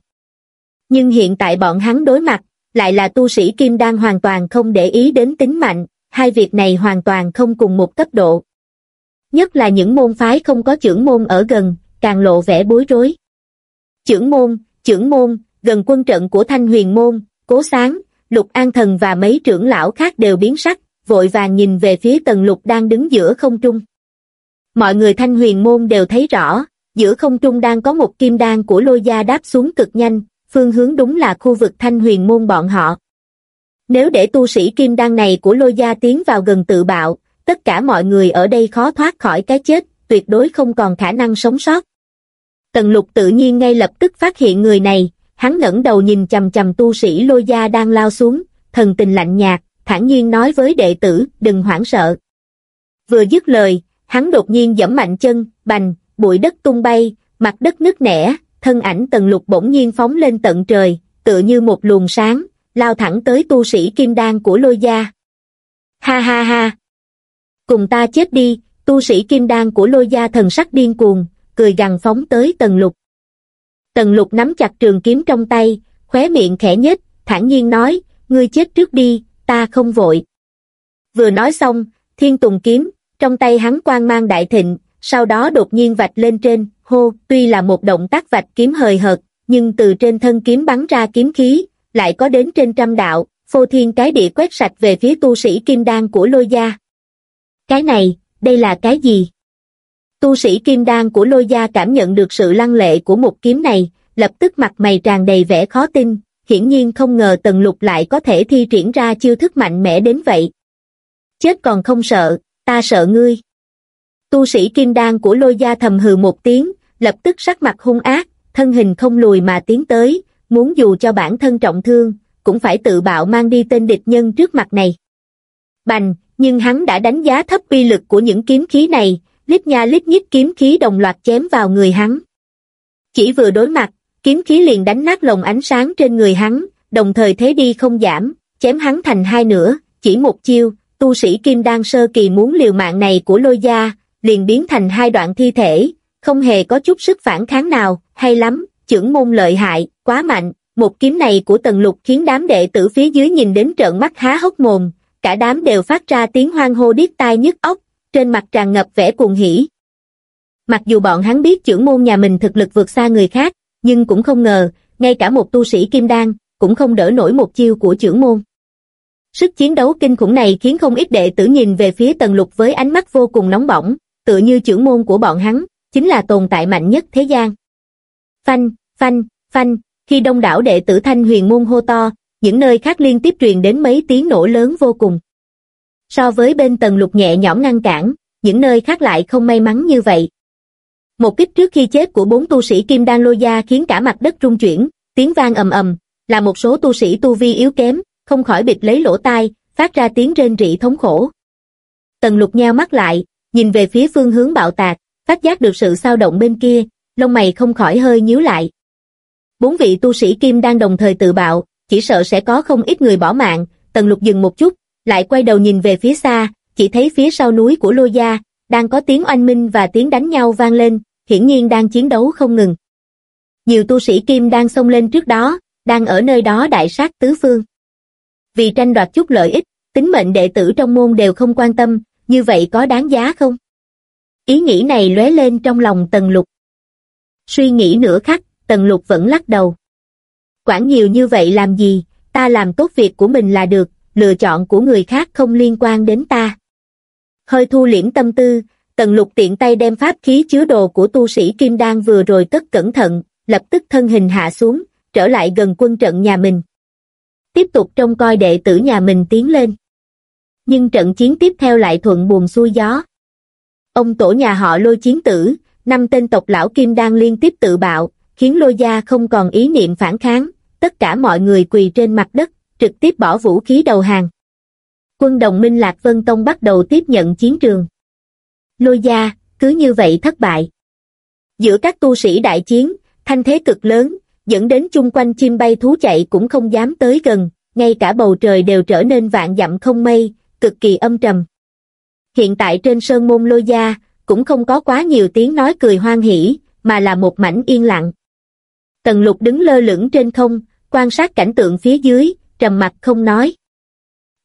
Nhưng hiện tại bọn hắn đối mặt, lại là tu sĩ kim đan hoàn toàn không để ý đến tính mạnh, hai việc này hoàn toàn không cùng một cấp độ. Nhất là những môn phái không có trưởng môn ở gần, càng lộ vẻ bối rối. Trưởng môn, trưởng môn, gần quân trận của Thanh Huyền Môn, Cố Sáng, Lục An Thần và mấy trưởng lão khác đều biến sắc, vội vàng nhìn về phía tần lục đang đứng giữa không trung. Mọi người Thanh Huyền Môn đều thấy rõ, giữa không trung đang có một kim đan của lôi gia đáp xuống cực nhanh, phương hướng đúng là khu vực Thanh Huyền Môn bọn họ. Nếu để tu sĩ kim đan này của lôi gia tiến vào gần tự bạo, tất cả mọi người ở đây khó thoát khỏi cái chết, tuyệt đối không còn khả năng sống sót. Tần lục tự nhiên ngay lập tức phát hiện người này, hắn ngẩng đầu nhìn chầm chầm tu sĩ lôi gia đang lao xuống, thần tình lạnh nhạt, thản nhiên nói với đệ tử, đừng hoảng sợ. Vừa dứt lời, hắn đột nhiên giẫm mạnh chân, bành, bụi đất tung bay, mặt đất nứt nẻ, thân ảnh tần lục bỗng nhiên phóng lên tận trời, tựa như một luồng sáng, lao thẳng tới tu sĩ kim đan của lôi gia. Ha ha ha! Cùng ta chết đi, tu sĩ kim đan của lôi gia thần sắc điên cuồng, cười gằn phóng tới tần lục. Tần lục nắm chặt trường kiếm trong tay, khóe miệng khẽ nhếch, thản nhiên nói, ngươi chết trước đi, ta không vội. Vừa nói xong, thiên tùng kiếm, trong tay hắn quang mang đại thịnh, sau đó đột nhiên vạch lên trên, hô, tuy là một động tác vạch kiếm hời hợt, nhưng từ trên thân kiếm bắn ra kiếm khí, lại có đến trên trăm đạo, phô thiên cái địa quét sạch về phía tu sĩ kim đan của lôi gia. Cái này, đây là cái gì? Tu sĩ kim đan của lôi gia cảm nhận được sự lăng lệ của một kiếm này, lập tức mặt mày tràn đầy vẻ khó tin, hiển nhiên không ngờ tần lục lại có thể thi triển ra chiêu thức mạnh mẽ đến vậy. Chết còn không sợ, ta sợ ngươi. Tu sĩ kim đan của lôi gia thầm hừ một tiếng, lập tức sắc mặt hung ác, thân hình không lùi mà tiến tới, muốn dù cho bản thân trọng thương, cũng phải tự bạo mang đi tên địch nhân trước mặt này. Bành, nhưng hắn đã đánh giá thấp uy lực của những kiếm khí này, lít nha lít nhít kiếm khí đồng loạt chém vào người hắn. Chỉ vừa đối mặt, kiếm khí liền đánh nát lồng ánh sáng trên người hắn, đồng thời thế đi không giảm, chém hắn thành hai nửa, chỉ một chiêu, tu sĩ kim đan sơ kỳ muốn liều mạng này của lôi gia, liền biến thành hai đoạn thi thể, không hề có chút sức phản kháng nào, hay lắm, trưởng môn lợi hại, quá mạnh, một kiếm này của tần lục khiến đám đệ tử phía dưới nhìn đến trợn mắt há hốc mồm, cả đám đều phát ra tiếng hoang hô điếc tai nhức óc, trên mặt tràn ngập vẻ cuồng hỉ. Mặc dù bọn hắn biết trưởng môn nhà mình thực lực vượt xa người khác, nhưng cũng không ngờ, ngay cả một tu sĩ kim đan, cũng không đỡ nổi một chiêu của trưởng môn. Sức chiến đấu kinh khủng này khiến không ít đệ tử nhìn về phía tần lục với ánh mắt vô cùng nóng bỏng, tựa như trưởng môn của bọn hắn, chính là tồn tại mạnh nhất thế gian. Phanh, phanh, phanh, khi đông đảo đệ tử thanh huyền môn hô to, những nơi khác liên tiếp truyền đến mấy tiếng nổ lớn vô cùng. So với bên tầng lục nhẹ nhõm ngăn cản, những nơi khác lại không may mắn như vậy. Một kích trước khi chết của bốn tu sĩ Kim Đan Lô Gia khiến cả mặt đất rung chuyển, tiếng vang ầm ầm, là một số tu sĩ tu vi yếu kém, không khỏi bịt lấy lỗ tai, phát ra tiếng rên rỉ thống khổ. Tần lục nheo mắt lại, nhìn về phía phương hướng bạo tạc, phát giác được sự sao động bên kia, lông mày không khỏi hơi nhíu lại. Bốn vị tu sĩ Kim đang đồng thời tự bạo, chỉ sợ sẽ có không ít người bỏ mạng, tần lục dừng một chút, lại quay đầu nhìn về phía xa, chỉ thấy phía sau núi của Lô Gia, đang có tiếng oanh minh và tiếng đánh nhau vang lên, hiển nhiên đang chiến đấu không ngừng. Nhiều tu sĩ Kim đang xông lên trước đó, đang ở nơi đó đại sát tứ phương. Vì tranh đoạt chút lợi ích, tính mệnh đệ tử trong môn đều không quan tâm, như vậy có đáng giá không? Ý nghĩ này lóe lên trong lòng Tần Lục. Suy nghĩ nửa khắc, Tần Lục vẫn lắc đầu. Quản nhiều như vậy làm gì, ta làm tốt việc của mình là được, lựa chọn của người khác không liên quan đến ta. Hơi thu liễm tâm tư, Tần Lục tiện tay đem pháp khí chứa đồ của tu sĩ Kim Đan vừa rồi cất cẩn thận, lập tức thân hình hạ xuống, trở lại gần quân trận nhà mình. Tiếp tục trông coi đệ tử nhà mình tiến lên. Nhưng trận chiến tiếp theo lại thuận buồm xuôi gió. Ông tổ nhà họ lôi chiến tử, năm tên tộc lão Kim Đan liên tiếp tự bạo, khiến lôi gia không còn ý niệm phản kháng, tất cả mọi người quỳ trên mặt đất, trực tiếp bỏ vũ khí đầu hàng. Quân đồng minh Lạc Vân Tông bắt đầu tiếp nhận chiến trường. Lôi gia, cứ như vậy thất bại. Giữa các tu sĩ đại chiến, thanh thế cực lớn, dẫn đến chung quanh chim bay thú chạy cũng không dám tới gần, ngay cả bầu trời đều trở nên vạn dặm không mây, cực kỳ âm trầm. Hiện tại trên sơn môn lôi gia, cũng không có quá nhiều tiếng nói cười hoan hỉ, mà là một mảnh yên lặng. Tần lục đứng lơ lửng trên không, quan sát cảnh tượng phía dưới, trầm mặt không nói.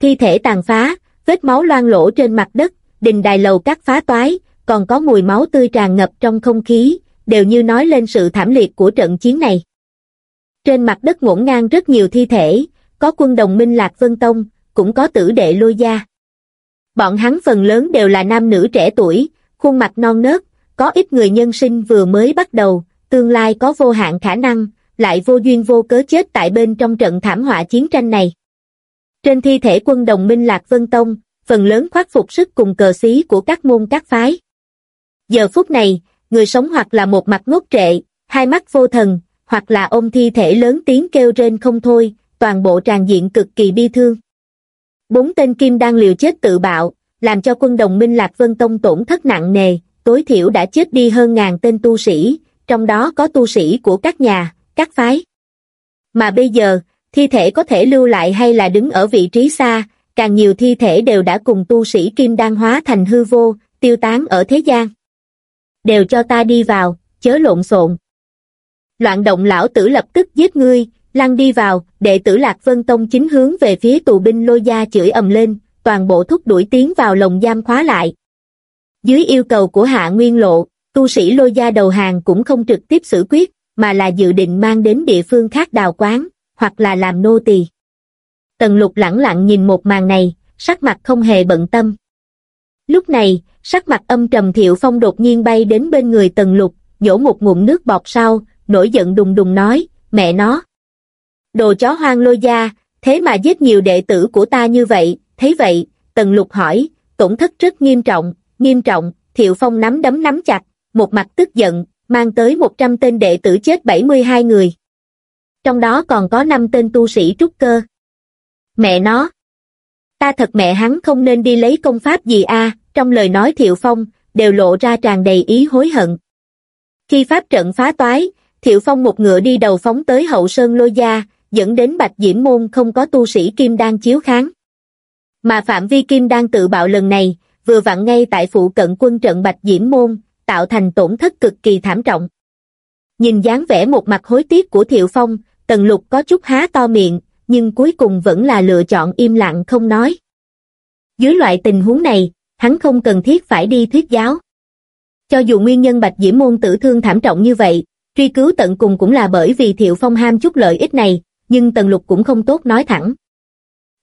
Thi thể tàn phá, vết máu loang lỗ trên mặt đất, đình đài lầu các phá toái, còn có mùi máu tươi tràn ngập trong không khí, đều như nói lên sự thảm liệt của trận chiến này. Trên mặt đất ngổn ngang rất nhiều thi thể, có quân đồng minh Lạc Vân Tông, cũng có tử đệ lôi gia. Bọn hắn phần lớn đều là nam nữ trẻ tuổi, khuôn mặt non nớt, có ít người nhân sinh vừa mới bắt đầu, tương lai có vô hạn khả năng, lại vô duyên vô cớ chết tại bên trong trận thảm họa chiến tranh này. Trên thi thể quân đồng minh Lạc Vân Tông, phần lớn khoác phục sức cùng cờ xí của các môn các phái. Giờ phút này, người sống hoặc là một mặt ngốc trệ, hai mắt vô thần, hoặc là ôm thi thể lớn tiếng kêu rên không thôi, toàn bộ tràn diện cực kỳ bi thương. Bốn tên kim đang liều chết tự bạo, làm cho quân đồng minh Lạc Vân Tông tổn thất nặng nề, tối thiểu đã chết đi hơn ngàn tên tu sĩ, trong đó có tu sĩ của các nhà, các phái. Mà bây giờ, thi thể có thể lưu lại hay là đứng ở vị trí xa, càng nhiều thi thể đều đã cùng tu sĩ kim đan hóa thành hư vô, tiêu tán ở thế gian. Đều cho ta đi vào, chớ lộn xộn. Loạn động lão tử lập tức giết ngươi, lăn đi vào, đệ tử Lạc Vân Tông chính hướng về phía tù binh lôi gia chửi ầm lên, toàn bộ thúc đuổi tiến vào lồng giam khóa lại. Dưới yêu cầu của Hạ Nguyên Lộ, tu sĩ lôi gia đầu hàng cũng không trực tiếp xử quyết, mà là dự định mang đến địa phương khác đào quán, hoặc là làm nô tỳ. Tần lục lẳng lặng nhìn một màn này, sắc mặt không hề bận tâm. Lúc này, sắc mặt âm trầm thiệu phong đột nhiên bay đến bên người tần lục, nhổ một ngụm nước bọt sau, nổi giận đùng đùng nói, mẹ nó. Đồ chó hoang lôi gia, thế mà giết nhiều đệ tử của ta như vậy, thấy vậy, tần lục hỏi, tổn thất rất nghiêm trọng, nghiêm trọng, thiệu phong nắm đấm nắm chặt, một mặt tức giận, mang tới 100 tên đệ tử chết 72 người. Trong đó còn có 5 tên tu sĩ trúc cơ. Mẹ nó! Ta thật mẹ hắn không nên đi lấy công pháp gì a trong lời nói Thiệu Phong, đều lộ ra tràn đầy ý hối hận. Khi pháp trận phá toái, Thiệu Phong một ngựa đi đầu phóng tới hậu sơn lôi gia, dẫn đến Bạch Diễm Môn không có tu sĩ Kim Đan chiếu kháng. Mà phạm vi Kim Đan tự bạo lần này, vừa vặn ngay tại phụ cận quân trận Bạch Diễm Môn, tạo thành tổn thất cực kỳ thảm trọng. Nhìn dáng vẻ một mặt hối tiếc của Thiệu Phong, Tần Lục có chút há to miệng, nhưng cuối cùng vẫn là lựa chọn im lặng không nói. Dưới loại tình huống này, hắn không cần thiết phải đi thuyết giáo. Cho dù nguyên nhân Bạch Diễm Môn tử thương thảm trọng như vậy, truy cứu tận cùng cũng là bởi vì Thiệu Phong ham chút lợi ích này, nhưng Tần Lục cũng không tốt nói thẳng.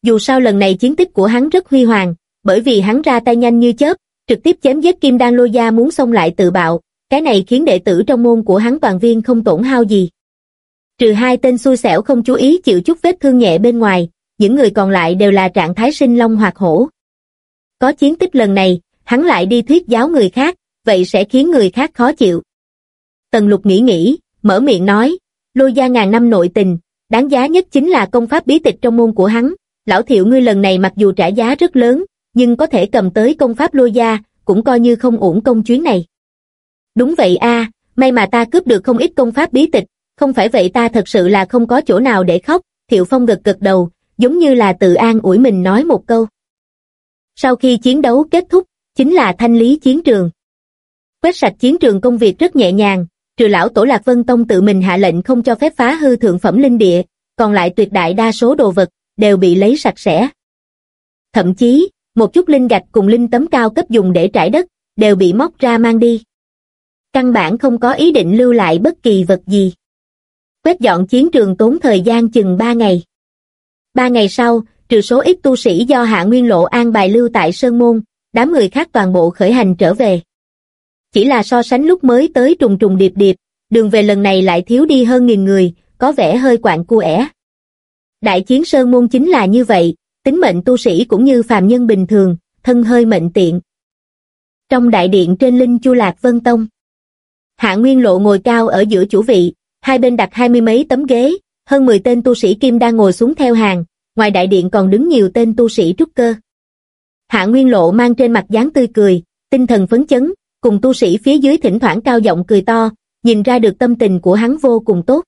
Dù sao lần này chiến tích của hắn rất huy hoàng, bởi vì hắn ra tay nhanh như chớp, trực tiếp chém giết Kim Đan Lô Gia muốn xông lại tự bạo, cái này khiến đệ tử trong môn của hắn toàn viên không tổn hao gì. Trừ hai tên xui xẻo không chú ý chịu chút vết thương nhẹ bên ngoài, những người còn lại đều là trạng thái sinh long hoặc hổ. Có chiến tích lần này, hắn lại đi thuyết giáo người khác, vậy sẽ khiến người khác khó chịu. Tần lục nghĩ nghĩ, mở miệng nói, lôi gia ngàn năm nội tình, đáng giá nhất chính là công pháp bí tịch trong môn của hắn, lão thiệu ngươi lần này mặc dù trả giá rất lớn, nhưng có thể cầm tới công pháp lôi gia, cũng coi như không uổng công chuyến này. Đúng vậy a, may mà ta cướp được không ít công pháp bí tịch, không phải vậy ta thật sự là không có chỗ nào để khóc, Thiệu Phong gật gật đầu, giống như là tự an ủi mình nói một câu. Sau khi chiến đấu kết thúc, chính là thanh lý chiến trường. Quét sạch chiến trường công việc rất nhẹ nhàng, trừ lão tổ Lạc Vân Tông tự mình hạ lệnh không cho phép phá hư thượng phẩm linh địa, còn lại tuyệt đại đa số đồ vật, đều bị lấy sạch sẽ. Thậm chí, một chút linh gạch cùng linh tấm cao cấp dùng để trải đất, đều bị móc ra mang đi. Căn bản không có ý định lưu lại bất kỳ vật gì. Quét dọn chiến trường tốn thời gian chừng 3 ngày. Ba ngày sau, trừ số ít tu sĩ do Hạ Nguyên Lộ an bài lưu tại Sơn Môn, đám người khác toàn bộ khởi hành trở về. Chỉ là so sánh lúc mới tới trùng trùng điệp điệp, đường về lần này lại thiếu đi hơn nghìn người, có vẻ hơi quạng cu ẻ. Đại chiến Sơn Môn chính là như vậy, tính mệnh tu sĩ cũng như phàm nhân bình thường, thân hơi mệnh tiện. Trong đại điện trên Linh Chu Lạc Vân Tông, Hạ Nguyên Lộ ngồi cao ở giữa chủ vị, hai bên đặt hai mươi mấy tấm ghế, hơn 10 tên tu sĩ kim đang ngồi xuống theo hàng, ngoài đại điện còn đứng nhiều tên tu sĩ trúc cơ. Hạ Nguyên Lộ mang trên mặt dáng tươi cười, tinh thần phấn chấn, cùng tu sĩ phía dưới thỉnh thoảng cao giọng cười to, nhìn ra được tâm tình của hắn vô cùng tốt.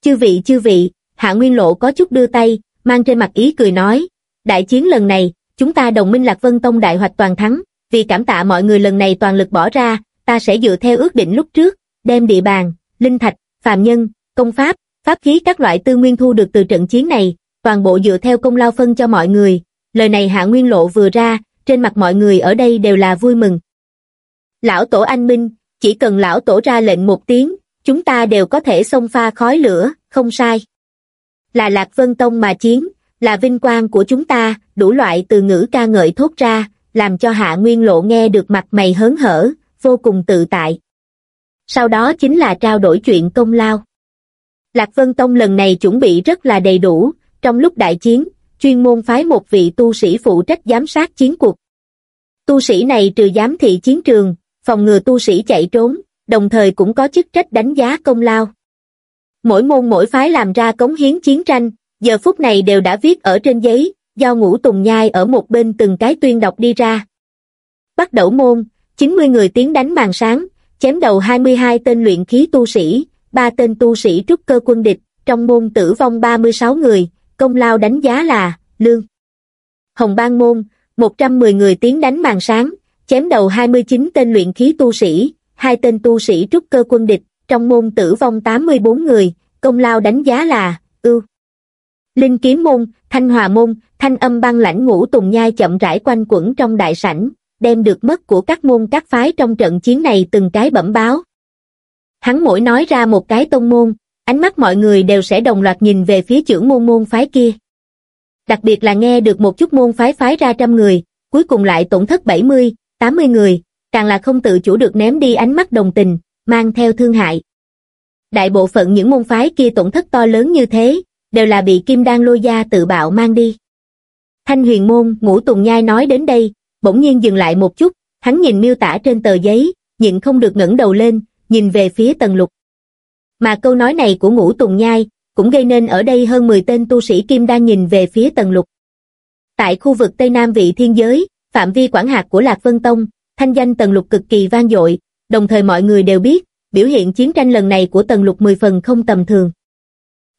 Chư vị chư vị, Hạ Nguyên Lộ có chút đưa tay, mang trên mặt ý cười nói, đại chiến lần này, chúng ta đồng minh Lạc Vân Tông đại hoạch toàn thắng, vì cảm tạ mọi người lần này toàn lực bỏ ra, ta sẽ dựa theo ước định lúc trước, đem địa bàn, linh thạch, phàm nhân, công pháp, pháp khí các loại tư nguyên thu được từ trận chiến này, toàn bộ dựa theo công lao phân cho mọi người. Lời này Hạ Nguyên Lộ vừa ra, trên mặt mọi người ở đây đều là vui mừng. Lão Tổ anh Minh, chỉ cần Lão Tổ ra lệnh một tiếng, chúng ta đều có thể xông pha khói lửa, không sai. Là Lạc Vân Tông mà chiến, là vinh quang của chúng ta, đủ loại từ ngữ ca ngợi thốt ra, làm cho Hạ Nguyên Lộ nghe được mặt mày hớn hở, vô cùng tự tại. Sau đó chính là trao đổi chuyện công lao. Lạc Vân Tông lần này chuẩn bị rất là đầy đủ, trong lúc đại chiến, chuyên môn phái một vị tu sĩ phụ trách giám sát chiến cuộc. Tu sĩ này trừ giám thị chiến trường, phòng ngừa tu sĩ chạy trốn, đồng thời cũng có chức trách đánh giá công lao. Mỗi môn mỗi phái làm ra cống hiến chiến tranh, giờ phút này đều đã viết ở trên giấy, do ngũ tùng nhai ở một bên từng cái tuyên đọc đi ra. Bắt đầu môn, 90 người tiến đánh màn sáng, chém đầu 22 tên luyện khí tu sĩ, ba tên tu sĩ trúc cơ quân địch, trong môn tử vong 36 người, công lao đánh giá là, lương. Hồng Bang Môn, 110 người tiến đánh màn sáng, chém đầu 29 tên luyện khí tu sĩ, hai tên tu sĩ trúc cơ quân địch, trong môn tử vong 84 người, công lao đánh giá là, ưu. Linh kiếm môn, thanh hòa môn, thanh âm băng lãnh ngũ tùng nhai chậm rãi quanh quẩn trong đại sảnh, đem được mất của các môn các phái trong trận chiến này từng cái bẩm báo. Hắn mỗi nói ra một cái tông môn, ánh mắt mọi người đều sẽ đồng loạt nhìn về phía trưởng môn môn phái kia. Đặc biệt là nghe được một chút môn phái phái ra trăm người, cuối cùng lại tổn thất 70, 80 người, càng là không tự chủ được ném đi ánh mắt đồng tình, mang theo thương hại. Đại bộ phận những môn phái kia tổn thất to lớn như thế, đều là bị Kim Đan lôi Gia tự bạo mang đi. Thanh huyền môn, ngũ tùng nhai nói đến đây, bỗng nhiên dừng lại một chút, hắn nhìn miêu tả trên tờ giấy, nhịn không được ngẩng đầu lên, nhìn về phía tần lục. Mà câu nói này của ngũ tùng nhai, cũng gây nên ở đây hơn 10 tên tu sĩ kim đang nhìn về phía tần lục. Tại khu vực Tây Nam vị thiên giới, phạm vi quản hạt của Lạc Vân Tông, thanh danh tần lục cực kỳ vang dội, đồng thời mọi người đều biết, biểu hiện chiến tranh lần này của tần lục 10 phần không tầm thường.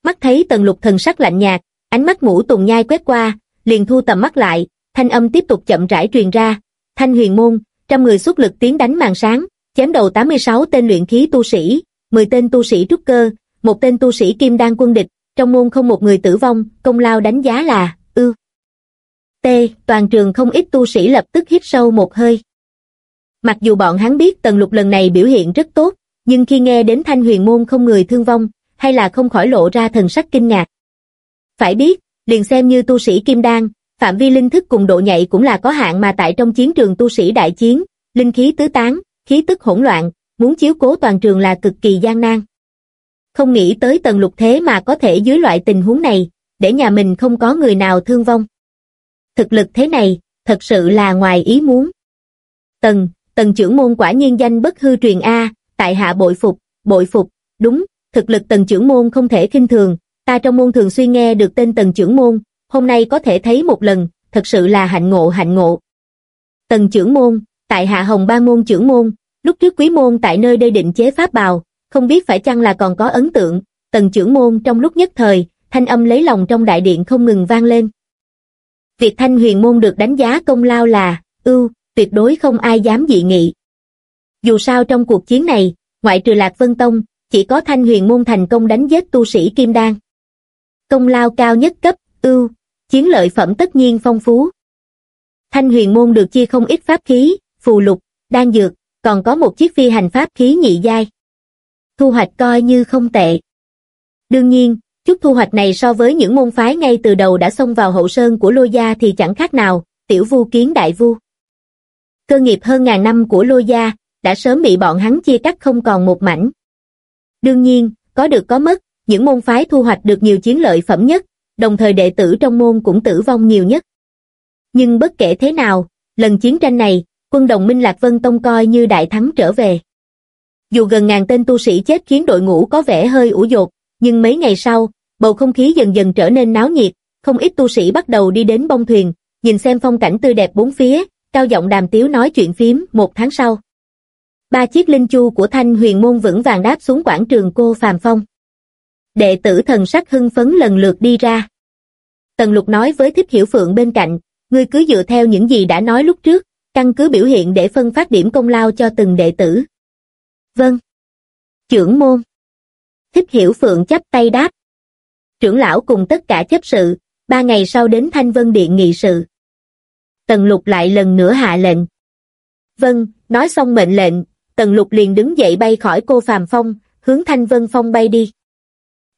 Mắt thấy tần lục thần sắc lạnh nhạt, ánh mắt ngũ tùng nhai quét qua, liền thu tầm mắt lại, thanh âm tiếp tục chậm rãi truyền ra, thanh huyền môn, trăm người xuất lực tiến đánh màn sáng, chém đầu 86 tên luyện khí tu sĩ, 10 tên tu sĩ trúc cơ, một tên tu sĩ kim đan quân địch, trong môn không một người tử vong, công lao đánh giá là, ư. T, toàn trường không ít tu sĩ lập tức hít sâu một hơi. Mặc dù bọn hắn biết tần lục lần này biểu hiện rất tốt, nhưng khi nghe đến thanh huyền môn không người thương vong, hay là không khỏi lộ ra thần sắc kinh ngạc. Phải biết, liền xem như tu sĩ kim đan, phạm vi linh thức cùng độ nhạy cũng là có hạn mà tại trong chiến trường tu sĩ đại chiến, linh khí tứ tán, khí tức hỗn loạn, muốn chiếu cố toàn trường là cực kỳ gian nan. Không nghĩ tới tần lục thế mà có thể dưới loại tình huống này, để nhà mình không có người nào thương vong. Thực lực thế này, thật sự là ngoài ý muốn. Tần, tần trưởng môn quả nhiên danh bất hư truyền A, tại hạ bội phục, bội phục, đúng, thực lực tần trưởng môn không thể kinh thường, ta trong môn thường xuyên nghe được tên tần trưởng môn, hôm nay có thể thấy một lần, thật sự là hạnh ngộ hạnh ngộ. Tần trưởng môn, tại hạ hồng ba môn trưởng môn, lúc trước quý môn tại nơi đây định chế pháp bào, không biết phải chăng là còn có ấn tượng, tần trưởng môn trong lúc nhất thời, thanh âm lấy lòng trong đại điện không ngừng vang lên. Việc thanh huyền môn được đánh giá công lao là, ưu, tuyệt đối không ai dám dị nghị. Dù sao trong cuộc chiến này, ngoại trừ Lạc Vân Tông, chỉ có thanh huyền môn thành công đánh giết tu sĩ Kim Đan. Công lao cao nhất cấp, ưu, chiến lợi phẩm tất nhiên phong phú. Thanh huyền môn được chia không ít pháp khí, phù lục, đan dược, còn có một chiếc phi hành pháp khí nhị giai. Thu hoạch coi như không tệ. Đương nhiên, chút thu hoạch này so với những môn phái ngay từ đầu đã xông vào hậu sơn của Lô Gia thì chẳng khác nào, tiểu vu kiến đại vu. Cơ nghiệp hơn ngàn năm của Lô Gia, đã sớm bị bọn hắn chia cắt không còn một mảnh. Đương nhiên, có được có mất, những môn phái thu hoạch được nhiều chiến lợi phẩm nhất, đồng thời đệ tử trong môn cũng tử vong nhiều nhất. Nhưng bất kể thế nào, lần chiến tranh này, quân đồng minh Lạc Vân Tông coi như đại thắng trở về. Dù gần ngàn tên tu sĩ chết khiến đội ngũ có vẻ hơi ủ dột, nhưng mấy ngày sau, bầu không khí dần dần trở nên náo nhiệt, không ít tu sĩ bắt đầu đi đến bông thuyền, nhìn xem phong cảnh tươi đẹp bốn phía, cao giọng đàm tiếu nói chuyện phím một tháng sau. Ba chiếc linh chu của thanh huyền môn vững vàng đáp xuống quảng trường cô Phàm Phong. Đệ tử thần sắc hưng phấn lần lượt đi ra. Tần lục nói với thích hiểu phượng bên cạnh, ngươi cứ dựa theo những gì đã nói lúc trước, căn cứ biểu hiện để phân phát điểm công lao cho từng đệ tử. Vâng. Trưởng môn. Thích hiểu phượng chấp tay đáp. Trưởng lão cùng tất cả chấp sự, ba ngày sau đến Thanh Vân Điện nghị sự. Tần lục lại lần nữa hạ lệnh. Vâng, nói xong mệnh lệnh, Tần lục liền đứng dậy bay khỏi cô Phàm Phong, hướng Thanh Vân Phong bay đi.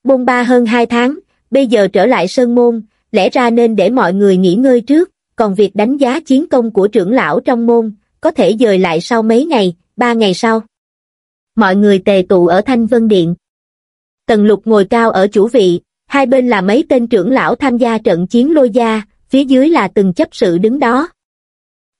Bôn ba hơn hai tháng, bây giờ trở lại Sơn Môn, lẽ ra nên để mọi người nghỉ ngơi trước, còn việc đánh giá chiến công của trưởng lão trong môn, có thể dời lại sau mấy ngày, ba ngày sau. Mọi người tề tụ ở Thanh Vân Điện. Tần lục ngồi cao ở chủ vị, hai bên là mấy tên trưởng lão tham gia trận chiến lôi gia, phía dưới là từng chấp sự đứng đó.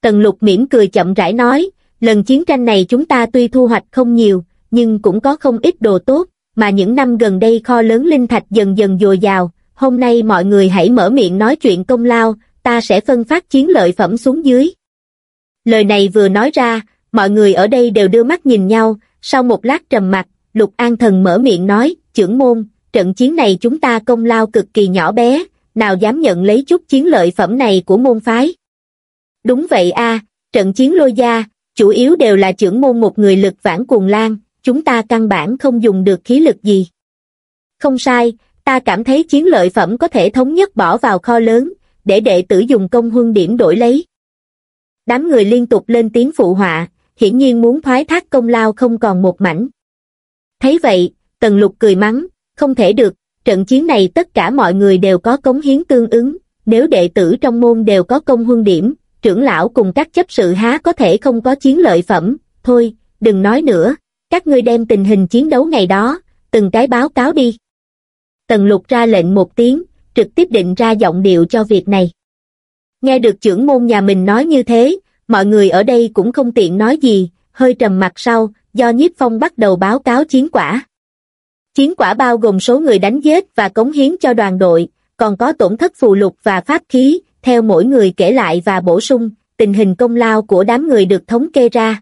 Tần lục mỉm cười chậm rãi nói, lần chiến tranh này chúng ta tuy thu hoạch không nhiều, nhưng cũng có không ít đồ tốt, mà những năm gần đây kho lớn linh thạch dần dần dồi dào, hôm nay mọi người hãy mở miệng nói chuyện công lao, ta sẽ phân phát chiến lợi phẩm xuống dưới. Lời này vừa nói ra, mọi người ở đây đều đưa mắt nhìn nhau, sau một lát trầm mặc, Lục An Thần mở miệng nói, trưởng môn, trận chiến này chúng ta công lao cực kỳ nhỏ bé, nào dám nhận lấy chút chiến lợi phẩm này của môn phái. Đúng vậy a, trận chiến lôi gia, chủ yếu đều là trưởng môn một người lực vãn cuồng lan, chúng ta căn bản không dùng được khí lực gì. Không sai, ta cảm thấy chiến lợi phẩm có thể thống nhất bỏ vào kho lớn, để đệ tử dùng công huân điểm đổi lấy. Đám người liên tục lên tiếng phụ họa, hiển nhiên muốn thoái thác công lao không còn một mảnh. Thấy vậy, Tần Lục cười mắng, không thể được, trận chiến này tất cả mọi người đều có cống hiến tương ứng, nếu đệ tử trong môn đều có công huân điểm, trưởng lão cùng các chấp sự há có thể không có chiến lợi phẩm, thôi, đừng nói nữa, các ngươi đem tình hình chiến đấu ngày đó, từng cái báo cáo đi. Tần lục ra lệnh một tiếng, trực tiếp định ra giọng điệu cho việc này. Nghe được trưởng môn nhà mình nói như thế, mọi người ở đây cũng không tiện nói gì, hơi trầm mặt sau, do nhiếp phong bắt đầu báo cáo chiến quả. Chiến quả bao gồm số người đánh giết và cống hiến cho đoàn đội, còn có tổn thất phù lục và pháp khí, theo mỗi người kể lại và bổ sung, tình hình công lao của đám người được thống kê ra.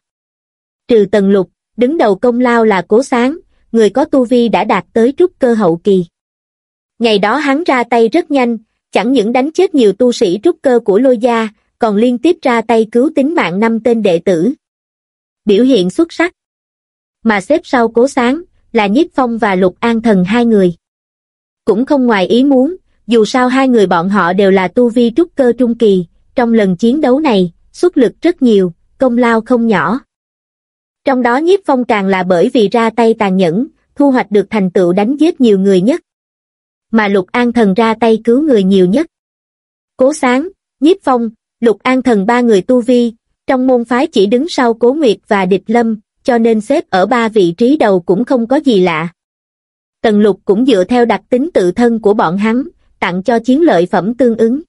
Trừ tần lục, đứng đầu công lao là cố sáng, người có tu vi đã đạt tới trúc cơ hậu kỳ. Ngày đó hắn ra tay rất nhanh, chẳng những đánh chết nhiều tu sĩ trúc cơ của lôi gia, còn liên tiếp ra tay cứu tính mạng năm tên đệ tử. Biểu hiện xuất sắc. Mà xếp sau cố sáng, là Nhiếp Phong và Lục An Thần hai người. Cũng không ngoài ý muốn, dù sao hai người bọn họ đều là tu vi trúc cơ trung kỳ, trong lần chiến đấu này, xuất lực rất nhiều, công lao không nhỏ. Trong đó Nhiếp Phong càng là bởi vì ra tay tàn nhẫn, thu hoạch được thành tựu đánh giết nhiều người nhất. Mà Lục An Thần ra tay cứu người nhiều nhất. Cố Sáng, Nhiếp Phong, Lục An Thần ba người tu vi, trong môn phái chỉ đứng sau Cố Nguyệt và Địch Lâm, cho nên xếp ở ba vị trí đầu cũng không có gì lạ. Tần Lục cũng dựa theo đặc tính tự thân của bọn hắn, tặng cho chiến lợi phẩm tương ứng.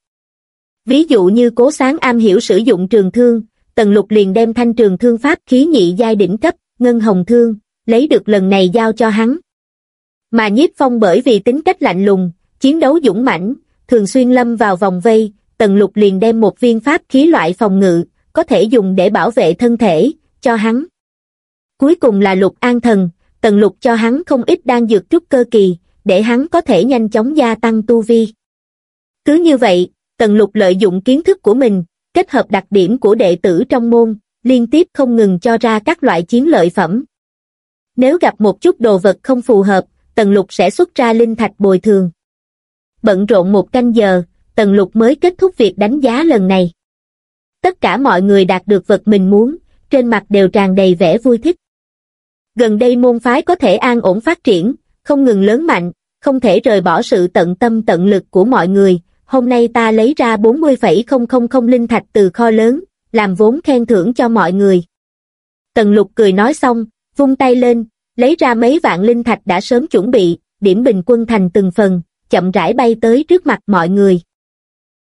Ví dụ như Cố Sáng am hiểu sử dụng trường thương, Tần Lục liền đem thanh trường thương pháp khí nhị giai đỉnh cấp, ngân hồng thương, lấy được lần này giao cho hắn. Mà nhiếp phong bởi vì tính cách lạnh lùng, chiến đấu dũng mãnh, thường xuyên lâm vào vòng vây, Tần Lục liền đem một viên pháp khí loại phòng ngự, có thể dùng để bảo vệ thân thể, cho hắn. Cuối cùng là Lục An Thần, Tần Lục cho hắn không ít đang dược trúc cơ kỳ, để hắn có thể nhanh chóng gia tăng tu vi. Cứ như vậy, Tần Lục lợi dụng kiến thức của mình, kết hợp đặc điểm của đệ tử trong môn, liên tiếp không ngừng cho ra các loại chiến lợi phẩm. Nếu gặp một chút đồ vật không phù hợp, Tần Lục sẽ xuất ra linh thạch bồi thường. Bận rộn một canh giờ, Tần Lục mới kết thúc việc đánh giá lần này. Tất cả mọi người đạt được vật mình muốn, trên mặt đều tràn đầy vẻ vui thích. Gần đây môn phái có thể an ổn phát triển, không ngừng lớn mạnh, không thể rời bỏ sự tận tâm tận lực của mọi người, hôm nay ta lấy ra 40,000 linh thạch từ kho lớn, làm vốn khen thưởng cho mọi người. Tần lục cười nói xong, vung tay lên, lấy ra mấy vạn linh thạch đã sớm chuẩn bị, điểm bình quân thành từng phần, chậm rãi bay tới trước mặt mọi người.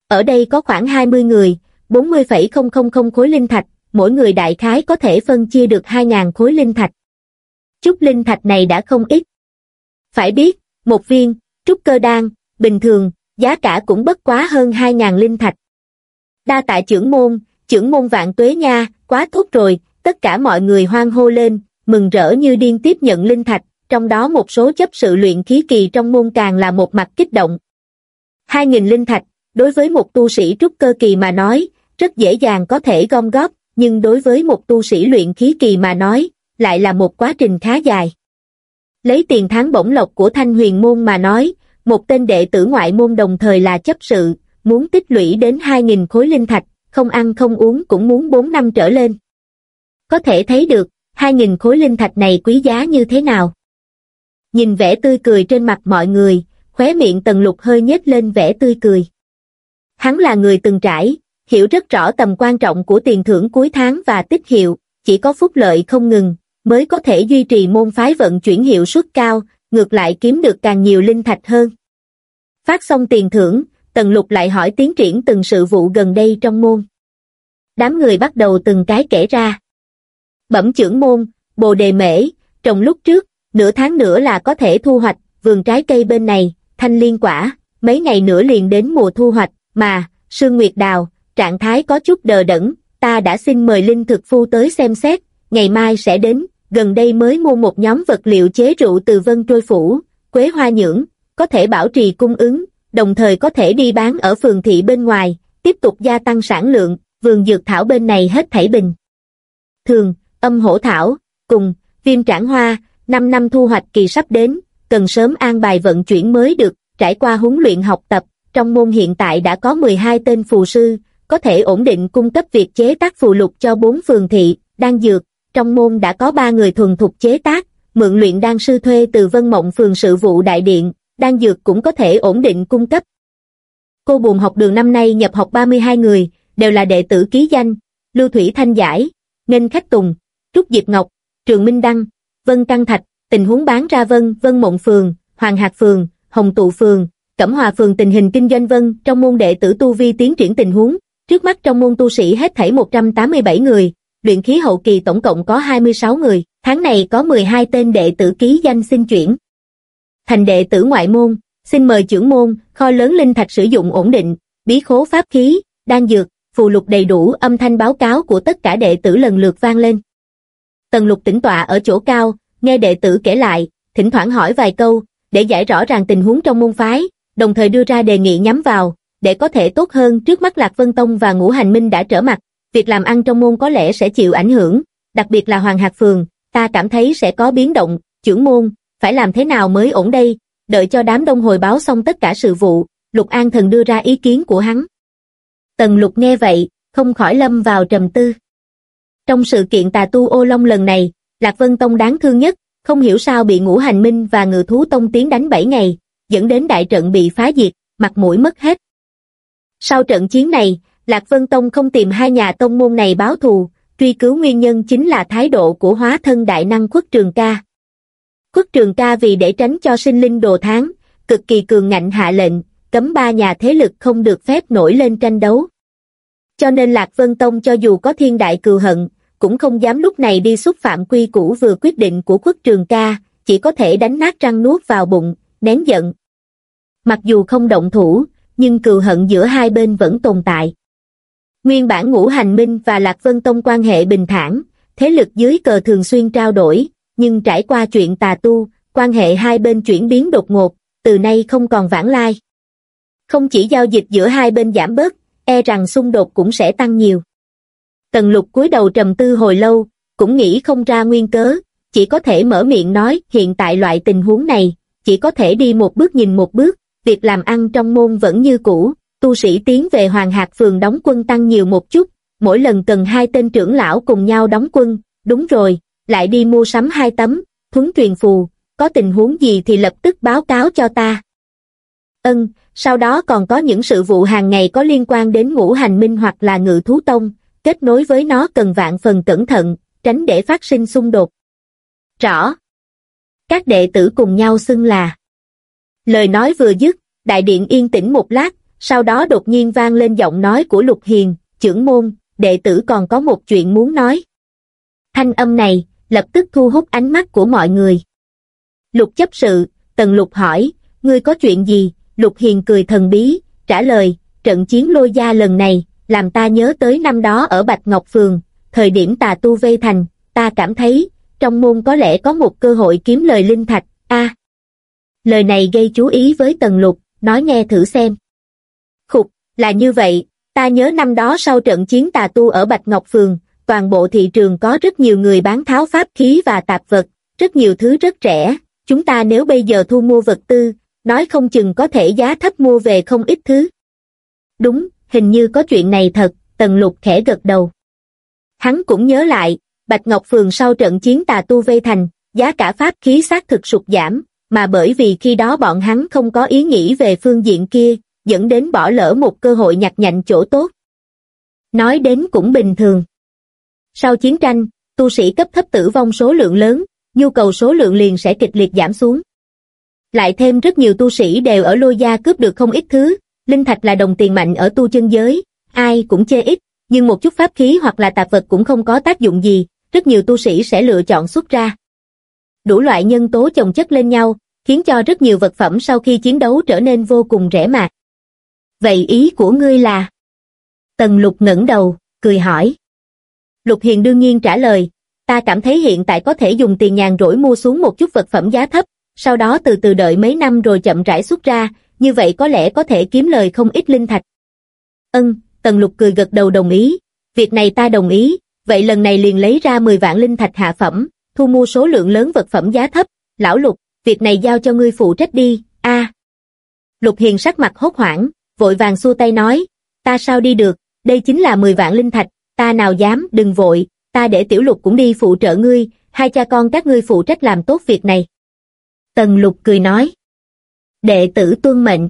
Ở đây có khoảng 20 người, 40,000 khối linh thạch, mỗi người đại khái có thể phân chia được 2.000 khối linh thạch. Chút linh thạch này đã không ít. Phải biết, một viên, trúc cơ đan, bình thường, giá cả cũng bất quá hơn 2.000 linh thạch. Đa tại trưởng môn, trưởng môn vạn tuế nha, quá tốt rồi, tất cả mọi người hoan hô lên, mừng rỡ như điên tiếp nhận linh thạch, trong đó một số chấp sự luyện khí kỳ trong môn càng là một mặt kích động. 2.000 linh thạch, đối với một tu sĩ trúc cơ kỳ mà nói, rất dễ dàng có thể gom góp, nhưng đối với một tu sĩ luyện khí kỳ mà nói, lại là một quá trình khá dài. Lấy tiền tháng bổng lộc của thanh huyền môn mà nói, một tên đệ tử ngoại môn đồng thời là chấp sự, muốn tích lũy đến 2.000 khối linh thạch, không ăn không uống cũng muốn 4 năm trở lên. Có thể thấy được, 2.000 khối linh thạch này quý giá như thế nào. Nhìn vẻ tươi cười trên mặt mọi người, khóe miệng tần lục hơi nhếch lên vẻ tươi cười. Hắn là người từng trải, hiểu rất rõ tầm quan trọng của tiền thưởng cuối tháng và tích hiệu, chỉ có phúc lợi không ngừng, mới có thể duy trì môn phái vận chuyển hiệu suất cao, ngược lại kiếm được càng nhiều linh thạch hơn. Phát xong tiền thưởng, Tần Lục lại hỏi tiến triển từng sự vụ gần đây trong môn. Đám người bắt đầu từng cái kể ra. Bẩm trưởng môn, bồ đề mễ, trồng lúc trước, nửa tháng nữa là có thể thu hoạch, vườn trái cây bên này, thanh liên quả, mấy ngày nữa liền đến mùa thu hoạch, mà, Sương Nguyệt Đào, trạng thái có chút đờ đẫn, ta đã xin mời Linh Thực Phu tới xem xét, ngày mai sẽ đến, gần đây mới mua một nhóm vật liệu chế rượu từ Vân Trôi Phủ, Quế Hoa Nhưỡng, có thể bảo trì cung ứng, đồng thời có thể đi bán ở phường thị bên ngoài, tiếp tục gia tăng sản lượng, vườn dược thảo bên này hết thảy bình. Thường, âm hổ thảo, cùng, viêm trảng hoa, 5 năm thu hoạch kỳ sắp đến, cần sớm an bài vận chuyển mới được, trải qua huấn luyện học tập, trong môn hiện tại đã có 12 tên phù sư, có thể ổn định cung cấp việc chế tác phù lục cho bốn phường thị, đang dược, trong môn đã có ba người thuần thục chế tác, mượn luyện đan sư thuê từ Vân Mộng phường sự vụ đại điện, đan dược cũng có thể ổn định cung cấp. Cô buồn học đường năm nay nhập học 32 người, đều là đệ tử ký danh, Lưu Thủy Thanh Giải, Nghênh Khách Tùng, Trúc Diệp Ngọc, Trường Minh Đăng, Vân Căng Thạch, tình huống bán ra Vân, Vân Mộng Phường, Hoàng Hạc Phường, Hồng Tụ Phường, Cẩm Hòa Phường tình hình kinh doanh Vân trong môn đệ tử tu vi tiến triển tình huống, trước mắt trong môn tu sĩ hết thảy 187 người, luyện khí hậu kỳ tổng cộng có 26 người, tháng này có 12 tên đệ tử ký danh xin chuyển. Thành đệ tử ngoại môn, xin mời trưởng môn, kho lớn linh thạch sử dụng ổn định, bí khố pháp khí, đan dược, phù lục đầy đủ âm thanh báo cáo của tất cả đệ tử lần lượt vang lên. Tần lục tĩnh tọa ở chỗ cao, nghe đệ tử kể lại, thỉnh thoảng hỏi vài câu, để giải rõ ràng tình huống trong môn phái, đồng thời đưa ra đề nghị nhắm vào, để có thể tốt hơn trước mắt Lạc Vân Tông và Ngũ Hành Minh đã trở mặt, việc làm ăn trong môn có lẽ sẽ chịu ảnh hưởng, đặc biệt là Hoàng Hạc Phường, ta cảm thấy sẽ có biến động, trưởng môn, phải làm thế nào mới ổn đây, đợi cho đám đông hồi báo xong tất cả sự vụ, Lục An Thần đưa ra ý kiến của hắn. Tần Lục nghe vậy, không khỏi lâm vào trầm tư. Trong sự kiện tà tu ô long lần này, Lạc Vân Tông đáng thương nhất, không hiểu sao bị ngũ hành minh và ngự thú tông tiến đánh 7 ngày, dẫn đến đại trận bị phá diệt, mặt mũi mất hết. Sau trận chiến này, Lạc Vân Tông không tìm hai nhà tông môn này báo thù, truy cứu nguyên nhân chính là thái độ của hóa thân đại năng khuất trường ca. Khuất trường ca vì để tránh cho sinh linh đồ tháng, cực kỳ cường ngạnh hạ lệnh, cấm ba nhà thế lực không được phép nổi lên tranh đấu. Cho nên Lạc Vân Tông cho dù có thiên đại cừu hận, cũng không dám lúc này đi xúc phạm quy củ vừa quyết định của khuất trường ca, chỉ có thể đánh nát răng nuốt vào bụng, nén giận. Mặc dù không động thủ, nhưng cừu hận giữa hai bên vẫn tồn tại. Nguyên bản ngũ hành minh và Lạc Vân Tông quan hệ bình thản, thế lực dưới cờ thường xuyên trao đổi, nhưng trải qua chuyện tà tu, quan hệ hai bên chuyển biến đột ngột, từ nay không còn vãng lai. Không chỉ giao dịch giữa hai bên giảm bớt, e rằng xung đột cũng sẽ tăng nhiều. Tần lục cúi đầu trầm tư hồi lâu, cũng nghĩ không ra nguyên cớ, chỉ có thể mở miệng nói hiện tại loại tình huống này, chỉ có thể đi một bước nhìn một bước, việc làm ăn trong môn vẫn như cũ, tu sĩ tiến về Hoàng Hạc phường đóng quân tăng nhiều một chút, mỗi lần cần hai tên trưởng lão cùng nhau đóng quân, đúng rồi, lại đi mua sắm hai tấm, thuấn truyền phù, có tình huống gì thì lập tức báo cáo cho ta. Ân, sau đó còn có những sự vụ hàng ngày có liên quan đến ngũ hành minh hoặc là ngự thú tông, kết nối với nó cần vạn phần cẩn thận, tránh để phát sinh xung đột. Rõ. Các đệ tử cùng nhau xưng là. Lời nói vừa dứt, đại điện yên tĩnh một lát, sau đó đột nhiên vang lên giọng nói của Lục Hiền, trưởng môn, đệ tử còn có một chuyện muốn nói. Thanh âm này, lập tức thu hút ánh mắt của mọi người. Lục chấp sự, Tần Lục hỏi, ngươi có chuyện gì? Lục Hiền cười thần bí, trả lời, trận chiến lôi gia lần này, làm ta nhớ tới năm đó ở Bạch Ngọc Phường, thời điểm tà tu vây thành, ta cảm thấy, trong môn có lẽ có một cơ hội kiếm lời linh thạch, a Lời này gây chú ý với Tần Lục, nói nghe thử xem. Là như vậy, ta nhớ năm đó sau trận chiến tà tu ở Bạch Ngọc Phường, toàn bộ thị trường có rất nhiều người bán tháo pháp khí và tạp vật, rất nhiều thứ rất rẻ, chúng ta nếu bây giờ thu mua vật tư, nói không chừng có thể giá thấp mua về không ít thứ. Đúng, hình như có chuyện này thật, Tần Lục khẽ gật đầu. Hắn cũng nhớ lại, Bạch Ngọc Phường sau trận chiến tà tu vây thành, giá cả pháp khí xác thực sụt giảm, mà bởi vì khi đó bọn hắn không có ý nghĩ về phương diện kia, dẫn đến bỏ lỡ một cơ hội nhặt nhạnh chỗ tốt. Nói đến cũng bình thường. Sau chiến tranh, tu sĩ cấp thấp tử vong số lượng lớn, nhu cầu số lượng liền sẽ kịch liệt giảm xuống. Lại thêm rất nhiều tu sĩ đều ở lôi gia cướp được không ít thứ, linh thạch là đồng tiền mạnh ở tu chân giới, ai cũng chê ít, nhưng một chút pháp khí hoặc là tạp vật cũng không có tác dụng gì, rất nhiều tu sĩ sẽ lựa chọn xuất ra. Đủ loại nhân tố chồng chất lên nhau, khiến cho rất nhiều vật phẩm sau khi chiến đấu trở nên vô cùng rẻ mạt. Vậy ý của ngươi là? Tần lục ngẩng đầu, cười hỏi. Lục Hiền đương nhiên trả lời, ta cảm thấy hiện tại có thể dùng tiền nhàn rỗi mua xuống một chút vật phẩm giá thấp, sau đó từ từ đợi mấy năm rồi chậm rãi xuất ra, như vậy có lẽ có thể kiếm lời không ít linh thạch. Ân, Tần Lục cười gật đầu đồng ý, việc này ta đồng ý, vậy lần này liền lấy ra 10 vạn linh thạch hạ phẩm, thu mua số lượng lớn vật phẩm giá thấp, lão Lục, việc này giao cho ngươi phụ trách đi, a. Lục Hiền sắc mặt hốt hoảng, vội vàng xua tay nói, ta sao đi được, đây chính là 10 vạn linh thạch, ta nào dám, đừng vội, ta để tiểu lục cũng đi phụ trợ ngươi, hai cha con các ngươi phụ trách làm tốt việc này. Tần lục cười nói. Đệ tử tuân mệnh.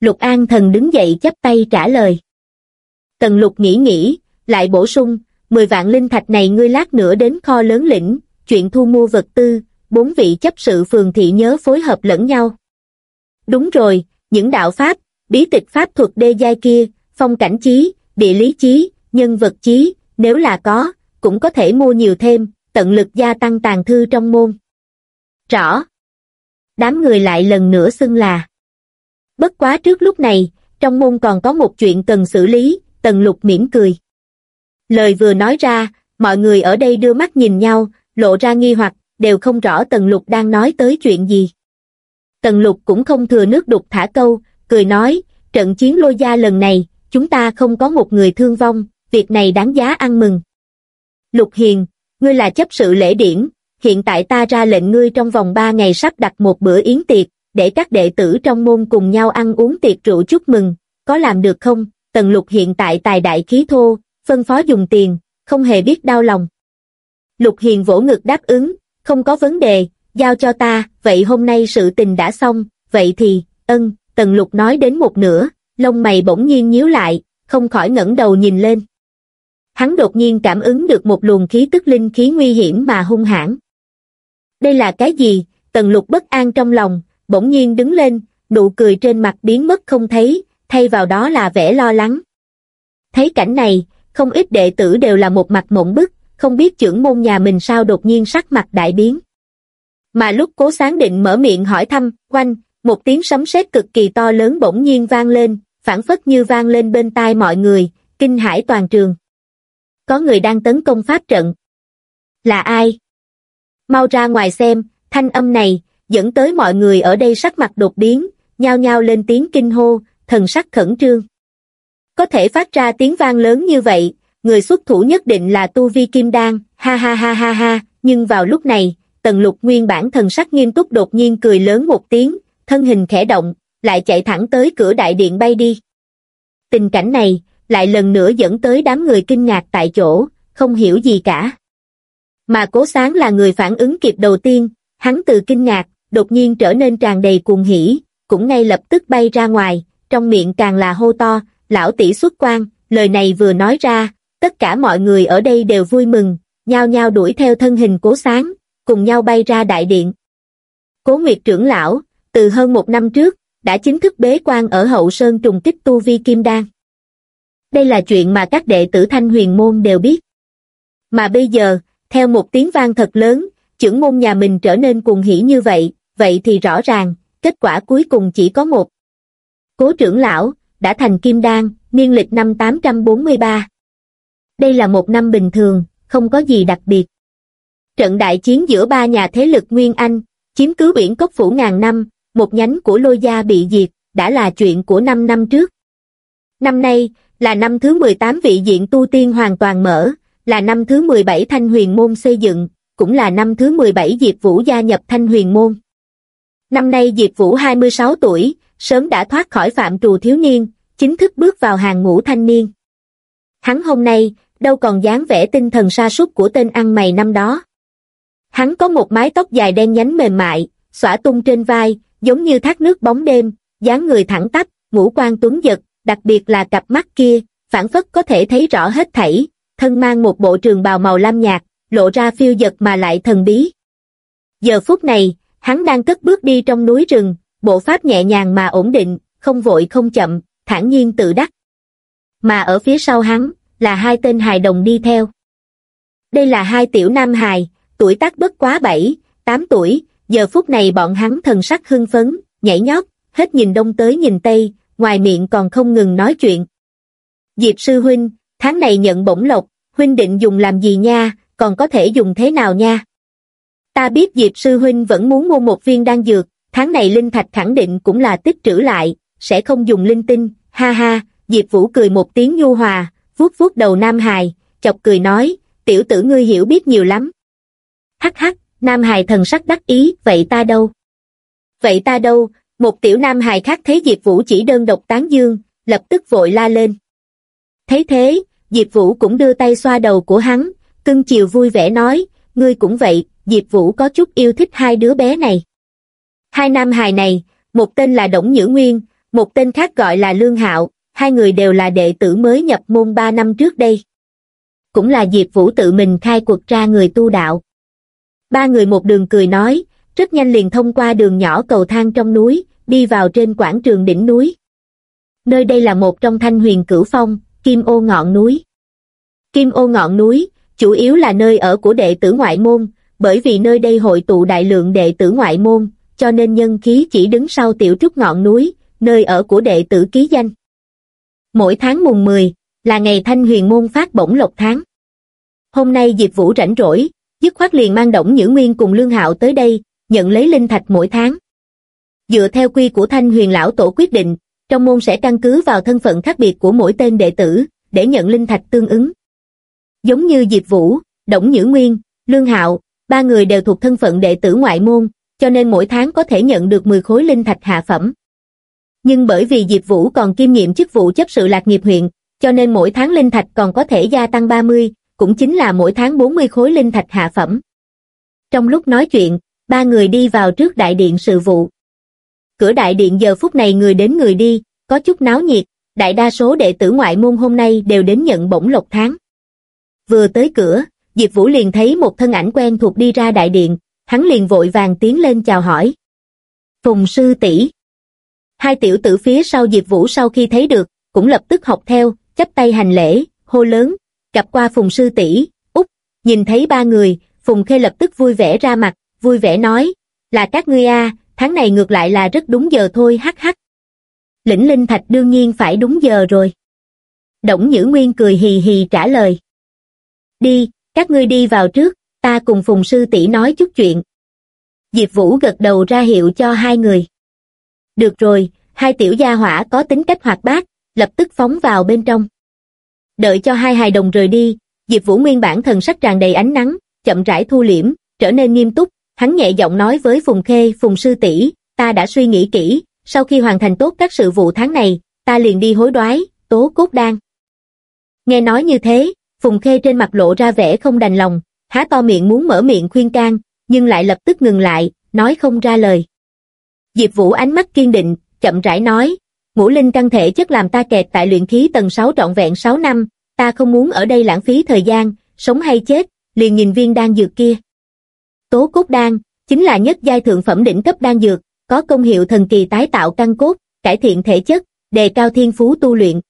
Lục An Thần đứng dậy chắp tay trả lời. Tần lục nghĩ nghĩ, lại bổ sung, 10 vạn linh thạch này ngươi lát nữa đến kho lớn lĩnh, chuyện thu mua vật tư, bốn vị chấp sự phường thị nhớ phối hợp lẫn nhau. Đúng rồi, những đạo pháp, bí tịch pháp thuật đê giai kia, phong cảnh chí, địa lý chí, nhân vật chí, nếu là có, cũng có thể mua nhiều thêm, tận lực gia tăng tàn thư trong môn. Rõ. Đám người lại lần nữa xưng là. Bất quá trước lúc này, trong môn còn có một chuyện cần xử lý, tần lục mỉm cười. Lời vừa nói ra, mọi người ở đây đưa mắt nhìn nhau, lộ ra nghi hoặc, đều không rõ tần lục đang nói tới chuyện gì. Tần lục cũng không thừa nước đục thả câu, cười nói, trận chiến lôi gia lần này, chúng ta không có một người thương vong, việc này đáng giá ăn mừng. Lục Hiền, ngươi là chấp sự lễ điển, hiện tại ta ra lệnh ngươi trong vòng 3 ngày sắp đặt một bữa yến tiệc, để các đệ tử trong môn cùng nhau ăn uống tiệc rượu chúc mừng, có làm được không? Tần Lục hiện tại tài đại khí thô, phân phó dùng tiền, không hề biết đau lòng. Lục Hiền vỗ ngực đáp ứng, không có vấn đề, giao cho ta, vậy hôm nay sự tình đã xong, vậy thì, ân, Tần Lục nói đến một nửa, lông mày bỗng nhiên nhíu lại, không khỏi ngẩng đầu nhìn lên. Hắn đột nhiên cảm ứng được một luồng khí tức linh khí nguy hiểm mà hung hãn. Đây là cái gì? Tần lục bất an trong lòng, bỗng nhiên đứng lên, nụ cười trên mặt biến mất không thấy, thay vào đó là vẻ lo lắng. Thấy cảnh này, không ít đệ tử đều là một mặt mộng bức, không biết trưởng môn nhà mình sao đột nhiên sắc mặt đại biến. Mà lúc cố sáng định mở miệng hỏi thăm, quanh, một tiếng sấm sét cực kỳ to lớn bỗng nhiên vang lên, phản phất như vang lên bên tai mọi người, kinh hãi toàn trường. Có người đang tấn công pháp trận. Là ai? Mau ra ngoài xem, thanh âm này, dẫn tới mọi người ở đây sắc mặt đột biến, nhao nhao lên tiếng kinh hô, thần sắc khẩn trương. Có thể phát ra tiếng vang lớn như vậy, người xuất thủ nhất định là Tu Vi Kim Đan, ha ha ha ha ha, nhưng vào lúc này, tần lục nguyên bản thần sắc nghiêm túc đột nhiên cười lớn một tiếng, thân hình khẽ động, lại chạy thẳng tới cửa đại điện bay đi. Tình cảnh này, lại lần nữa dẫn tới đám người kinh ngạc tại chỗ, không hiểu gì cả. Mà cố sáng là người phản ứng kịp đầu tiên, hắn từ kinh ngạc, đột nhiên trở nên tràn đầy cuồng hỉ, cũng ngay lập tức bay ra ngoài, trong miệng càng là hô to, lão tỷ xuất quan, lời này vừa nói ra, tất cả mọi người ở đây đều vui mừng, nhao nhao đuổi theo thân hình cố sáng, cùng nhau bay ra đại điện. Cố Nguyệt trưởng lão, từ hơn một năm trước, đã chính thức bế quan ở hậu sơn trùng kích tu vi kim đan. Đây là chuyện mà các đệ tử thanh huyền môn đều biết. Mà bây giờ, theo một tiếng vang thật lớn, trưởng môn nhà mình trở nên cuồng hỉ như vậy, vậy thì rõ ràng, kết quả cuối cùng chỉ có một. Cố trưởng lão, đã thành kim đan, niên lịch năm 843. Đây là một năm bình thường, không có gì đặc biệt. Trận đại chiến giữa ba nhà thế lực Nguyên Anh, chiếm cứ biển cốc phủ ngàn năm, một nhánh của lôi gia bị diệt, đã là chuyện của năm năm trước. Năm nay, là năm thứ 18 vị diện tu tiên hoàn toàn mở, là năm thứ 17 Thanh Huyền Môn xây dựng, cũng là năm thứ 17 Diệp Vũ gia nhập Thanh Huyền Môn. Năm nay Diệp Vũ 26 tuổi, sớm đã thoát khỏi phạm trù thiếu niên, chính thức bước vào hàng ngũ thanh niên. Hắn hôm nay, đâu còn dáng vẻ tinh thần sa sút của tên ăn mày năm đó. Hắn có một mái tóc dài đen nhánh mềm mại, xõa tung trên vai, giống như thác nước bóng đêm, dáng người thẳng tắp, ngũ quan tuấn giật, đặc biệt là cặp mắt kia, phản phất có thể thấy rõ hết thảy, thân mang một bộ trường bào màu lam nhạt, lộ ra phiêu dật mà lại thần bí. Giờ phút này, hắn đang cất bước đi trong núi rừng, bộ pháp nhẹ nhàng mà ổn định, không vội không chậm, thản nhiên tự đắc. Mà ở phía sau hắn, là hai tên hài đồng đi theo. Đây là hai tiểu nam hài, tuổi tác bất quá 7, 8 tuổi, giờ phút này bọn hắn thần sắc hưng phấn, nhảy nhót, hết nhìn đông tới nhìn tây, ngoài miệng còn không ngừng nói chuyện. Diệp sư huynh, tháng này nhận bổng lộc, huynh định dùng làm gì nha, còn có thể dùng thế nào nha? Ta biết Diệp sư huynh vẫn muốn mua một viên đan dược, tháng này linh thạch khẳng định cũng là tích trữ lại, sẽ không dùng linh tinh, ha ha, Diệp Vũ cười một tiếng nhu hòa, vuốt vuốt đầu Nam Hài, chọc cười nói, tiểu tử ngươi hiểu biết nhiều lắm. Hắc hắc, Nam Hài thần sắc đắc ý, vậy ta đâu? Vậy ta đâu? Một tiểu Nam Hài khác thấy Diệp Vũ chỉ đơn độc tán dương, lập tức vội la lên. Thấy thế, Diệp Vũ cũng đưa tay xoa đầu của hắn, cưng chiều vui vẻ nói, ngươi cũng vậy, Diệp Vũ có chút yêu thích hai đứa bé này. Hai nam hài này, một tên là Đổng Nhữ Nguyên, một tên khác gọi là Lương Hạo, hai người đều là đệ tử mới nhập môn ba năm trước đây. Cũng là Diệp Vũ tự mình khai cuộc ra người tu đạo. Ba người một đường cười nói, rất nhanh liền thông qua đường nhỏ cầu thang trong núi, đi vào trên quảng trường đỉnh núi. Nơi đây là một trong thanh huyền cửu phong, Kim ô ngọn núi. Kim ô ngọn núi, chủ yếu là nơi ở của đệ tử ngoại môn, bởi vì nơi đây hội tụ đại lượng đệ tử ngoại môn, cho nên nhân khí chỉ đứng sau tiểu trúc ngọn núi, nơi ở của đệ tử ký danh. Mỗi tháng mùng 10, là ngày thanh huyền môn phát bổng lộc tháng. Hôm nay Diệp Vũ rảnh rỗi, dứt khoát liền mang động Nhữ Nguyên cùng Lương Hạo tới đây, nhận lấy linh thạch mỗi tháng. Dựa theo quy của thanh huyền lão tổ quyết định, trong môn sẽ căn cứ vào thân phận khác biệt của mỗi tên đệ tử, để nhận linh thạch tương ứng. Giống như Diệp Vũ, Đổng Nhữ Nguyên, Lương Hạo, ba người đều thuộc thân phận đệ tử ngoại môn, cho nên mỗi tháng có thể nhận được 10 khối linh thạch hạ phẩm. Nhưng bởi vì Diệp Vũ còn kiêm nhiệm chức vụ chấp sự lạc nghiệp huyện, cho nên mỗi tháng linh thạch còn có thể gia tăng 30, cũng chính là mỗi tháng 40 khối linh thạch hạ phẩm. Trong lúc nói chuyện, ba người đi vào trước đại điện sự vụ. Cửa đại điện giờ phút này người đến người đi, có chút náo nhiệt, đại đa số đệ tử ngoại môn hôm nay đều đến nhận bổng lộc tháng. Vừa tới cửa, Diệp Vũ liền thấy một thân ảnh quen thuộc đi ra đại điện, hắn liền vội vàng tiến lên chào hỏi. Phùng sư tỷ Hai tiểu tử phía sau Diệp Vũ sau khi thấy được, cũng lập tức học theo, chắp tay hành lễ, hô lớn, gặp qua Phùng sư tỷ út, nhìn thấy ba người, Phùng Khê lập tức vui vẻ ra mặt, vui vẻ nói, là các ngươi a tháng này ngược lại là rất đúng giờ thôi hắc hắc. Lĩnh Linh Thạch đương nhiên phải đúng giờ rồi. Đổng Nhữ Nguyên cười hì hì trả lời. Đi, các ngươi đi vào trước, ta cùng Phùng Sư tỷ nói chút chuyện. Diệp Vũ gật đầu ra hiệu cho hai người. Được rồi, hai tiểu gia hỏa có tính cách hoạt bát, lập tức phóng vào bên trong. Đợi cho hai hài đồng rời đi, Diệp Vũ nguyên bản thần sắc tràn đầy ánh nắng, chậm rãi thu liễm, trở nên nghiêm túc, hắn nhẹ giọng nói với Phùng Khê, Phùng sư tỷ, ta đã suy nghĩ kỹ, sau khi hoàn thành tốt các sự vụ tháng này, ta liền đi hối đoái, tố cốt đan. Nghe nói như thế, Phùng Khê trên mặt lộ ra vẻ không đành lòng, há to miệng muốn mở miệng khuyên can, nhưng lại lập tức ngừng lại, nói không ra lời. Diệp Vũ ánh mắt kiên định, chậm rãi nói, ngũ linh căn thể chất làm ta kẹt tại luyện khí tầng 6 trọn vẹn 6 năm, ta không muốn ở đây lãng phí thời gian, sống hay chết, liền nhìn viên đan dược kia. Tố cốt đan, chính là nhất giai thượng phẩm đỉnh cấp đan dược, có công hiệu thần kỳ tái tạo căn cốt, cải thiện thể chất, đề cao thiên phú tu luyện.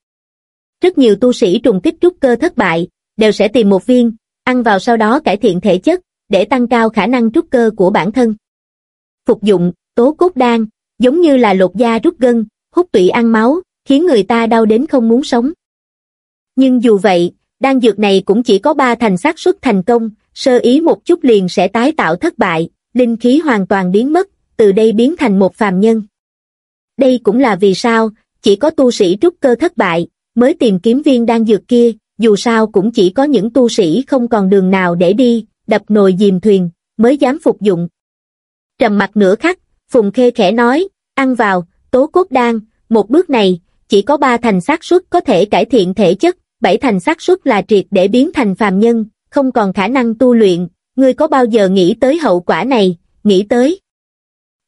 Rất nhiều tu sĩ trùng kích trúc cơ thất bại, đều sẽ tìm một viên, ăn vào sau đó cải thiện thể chất, để tăng cao khả năng trúc cơ của bản thân. Phục dụng, tố cốt đan, giống như là lột da rút gân, hút tụy ăn máu, khiến người ta đau đến không muốn sống. Nhưng dù vậy, đan dược này cũng chỉ có ba thành xác suất thành công, sơ ý một chút liền sẽ tái tạo thất bại, linh khí hoàn toàn biến mất, từ đây biến thành một phàm nhân. Đây cũng là vì sao, chỉ có tu sĩ trúc cơ thất bại, mới tìm kiếm viên đan dược kia, dù sao cũng chỉ có những tu sĩ không còn đường nào để đi, đập nồi dìm thuyền, mới dám phục dụng. Trầm mặt nửa khắc, Phùng Khê khẽ nói, ăn vào, tố cốt đan, một bước này, chỉ có ba thành xác suất có thể cải thiện thể chất, bảy thành xác suất là triệt để biến thành phàm nhân, không còn khả năng tu luyện, ngươi có bao giờ nghĩ tới hậu quả này, nghĩ tới.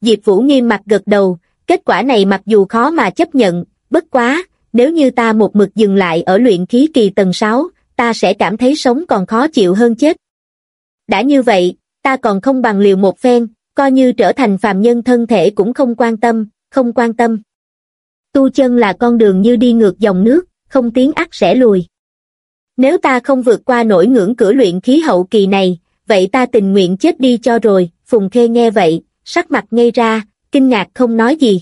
Diệp Vũ nghiêm mặt gật đầu, kết quả này mặc dù khó mà chấp nhận, bất quá, nếu như ta một mực dừng lại ở luyện khí kỳ tầng 6, ta sẽ cảm thấy sống còn khó chịu hơn chết. Đã như vậy, ta còn không bằng liều một phen, coi như trở thành phàm nhân thân thể cũng không quan tâm, không quan tâm. Tu chân là con đường như đi ngược dòng nước, không tiến ắt sẽ lùi. Nếu ta không vượt qua nổi ngưỡng cửa luyện khí hậu kỳ này, vậy ta tình nguyện chết đi cho rồi, Phùng Khê nghe vậy, sắc mặt ngây ra, kinh ngạc không nói gì.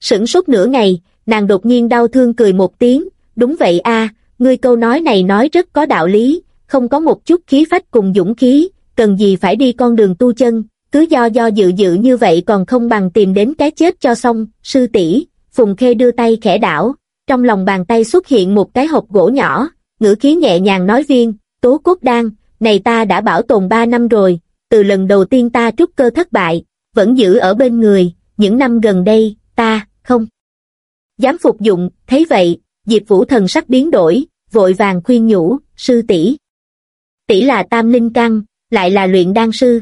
Sửng sốt nửa ngày, nàng đột nhiên đau thương cười một tiếng, đúng vậy a, ngươi câu nói này nói rất có đạo lý, không có một chút khí phách cùng dũng khí, cần gì phải đi con đường tu chân, cứ do do dự dự như vậy còn không bằng tìm đến cái chết cho xong, sư tỷ. Phùng Khê đưa tay khẽ đảo, trong lòng bàn tay xuất hiện một cái hộp gỗ nhỏ, ngữ khí nhẹ nhàng nói viên, tố cốt đan, này ta đã bảo tồn ba năm rồi, từ lần đầu tiên ta trúc cơ thất bại, vẫn giữ ở bên người, những năm gần đây, ta, không dám phục dụng, thấy vậy, Diệp Vũ thần sắc biến đổi, vội vàng khuyên nhủ, sư tỷ tỷ là tam linh căn, lại là luyện đan sư.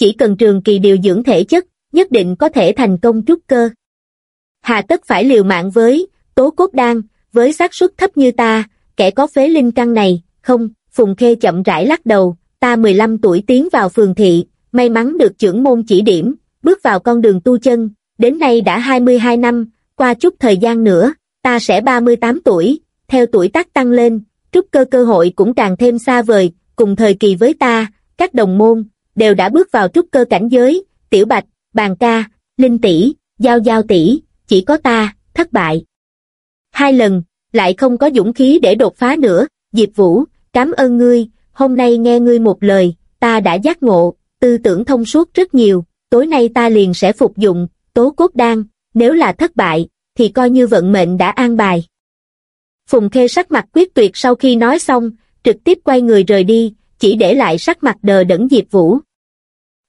Chỉ cần trường kỳ điều dưỡng thể chất, nhất định có thể thành công trúc cơ. Hà tất phải liều mạng với, tố cốt đan, với xác suất thấp như ta, kẻ có phế linh căn này, không, Phùng Khê chậm rãi lắc đầu, ta 15 tuổi tiến vào phường thị, may mắn được trưởng môn chỉ điểm, bước vào con đường tu chân, đến nay đã 22 năm, qua chút thời gian nữa, ta sẽ 38 tuổi, theo tuổi tác tăng lên, trúc cơ cơ hội cũng càng thêm xa vời, cùng thời kỳ với ta, các đồng môn, đều đã bước vào trúc cơ cảnh giới, tiểu bạch, bàn ca, linh tỷ, giao giao tỷ, chỉ có ta, thất bại. Hai lần, lại không có dũng khí để đột phá nữa, Diệp Vũ, cảm ơn ngươi, hôm nay nghe ngươi một lời, ta đã giác ngộ, tư tưởng thông suốt rất nhiều, tối nay ta liền sẽ phục dụng, tố cốt đan, nếu là thất bại, thì coi như vận mệnh đã an bài. Phùng Khê sắc mặt quyết tuyệt sau khi nói xong, trực tiếp quay người rời đi, chỉ để lại sắc mặt đờ đẫn Diệp Vũ.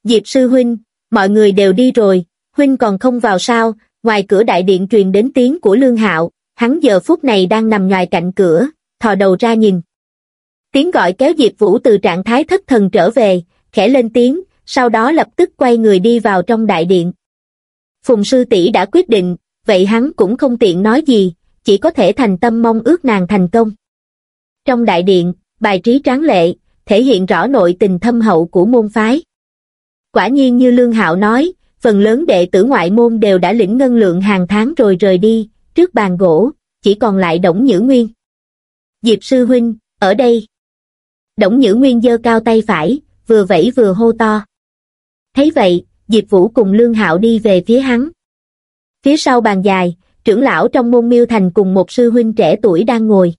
Diệp sư huynh, mọi người đều đi rồi, huynh còn không vào sao, ngoài cửa đại điện truyền đến tiếng của Lương Hạo, hắn giờ phút này đang nằm ngoài cạnh cửa, thò đầu ra nhìn. Tiếng gọi kéo Diệp Vũ từ trạng thái thất thần trở về, khẽ lên tiếng, sau đó lập tức quay người đi vào trong đại điện. Phùng sư tỷ đã quyết định, vậy hắn cũng không tiện nói gì, chỉ có thể thành tâm mong ước nàng thành công. Trong đại điện, bài trí tráng lệ, thể hiện rõ nội tình thâm hậu của môn phái. Quả nhiên như Lương Hạo nói, phần lớn đệ tử ngoại môn đều đã lĩnh ngân lượng hàng tháng rồi rời đi, trước bàn gỗ, chỉ còn lại Đổng Nhữ Nguyên. Diệp Sư Huynh, ở đây. Đổng Nhữ Nguyên giơ cao tay phải, vừa vẫy vừa hô to. Thấy vậy, Diệp Vũ cùng Lương Hạo đi về phía hắn. Phía sau bàn dài, trưởng lão trong môn miêu thành cùng một sư huynh trẻ tuổi đang ngồi.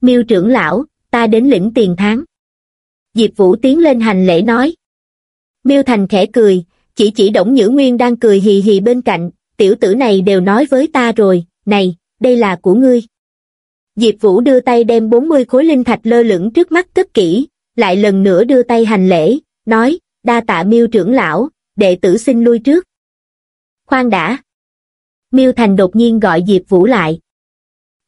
Miêu trưởng lão, ta đến lĩnh tiền tháng. Diệp Vũ tiến lên hành lễ nói. Miêu Thành khẽ cười, chỉ chỉ Đổng Nhữ Nguyên đang cười hì hì bên cạnh, tiểu tử này đều nói với ta rồi, này, đây là của ngươi. Diệp Vũ đưa tay đem 40 khối linh thạch lơ lửng trước mắt cất kỹ, lại lần nữa đưa tay hành lễ, nói, đa tạ miêu trưởng lão, đệ tử xin lui trước. Khoan đã. Miêu Thành đột nhiên gọi Diệp Vũ lại.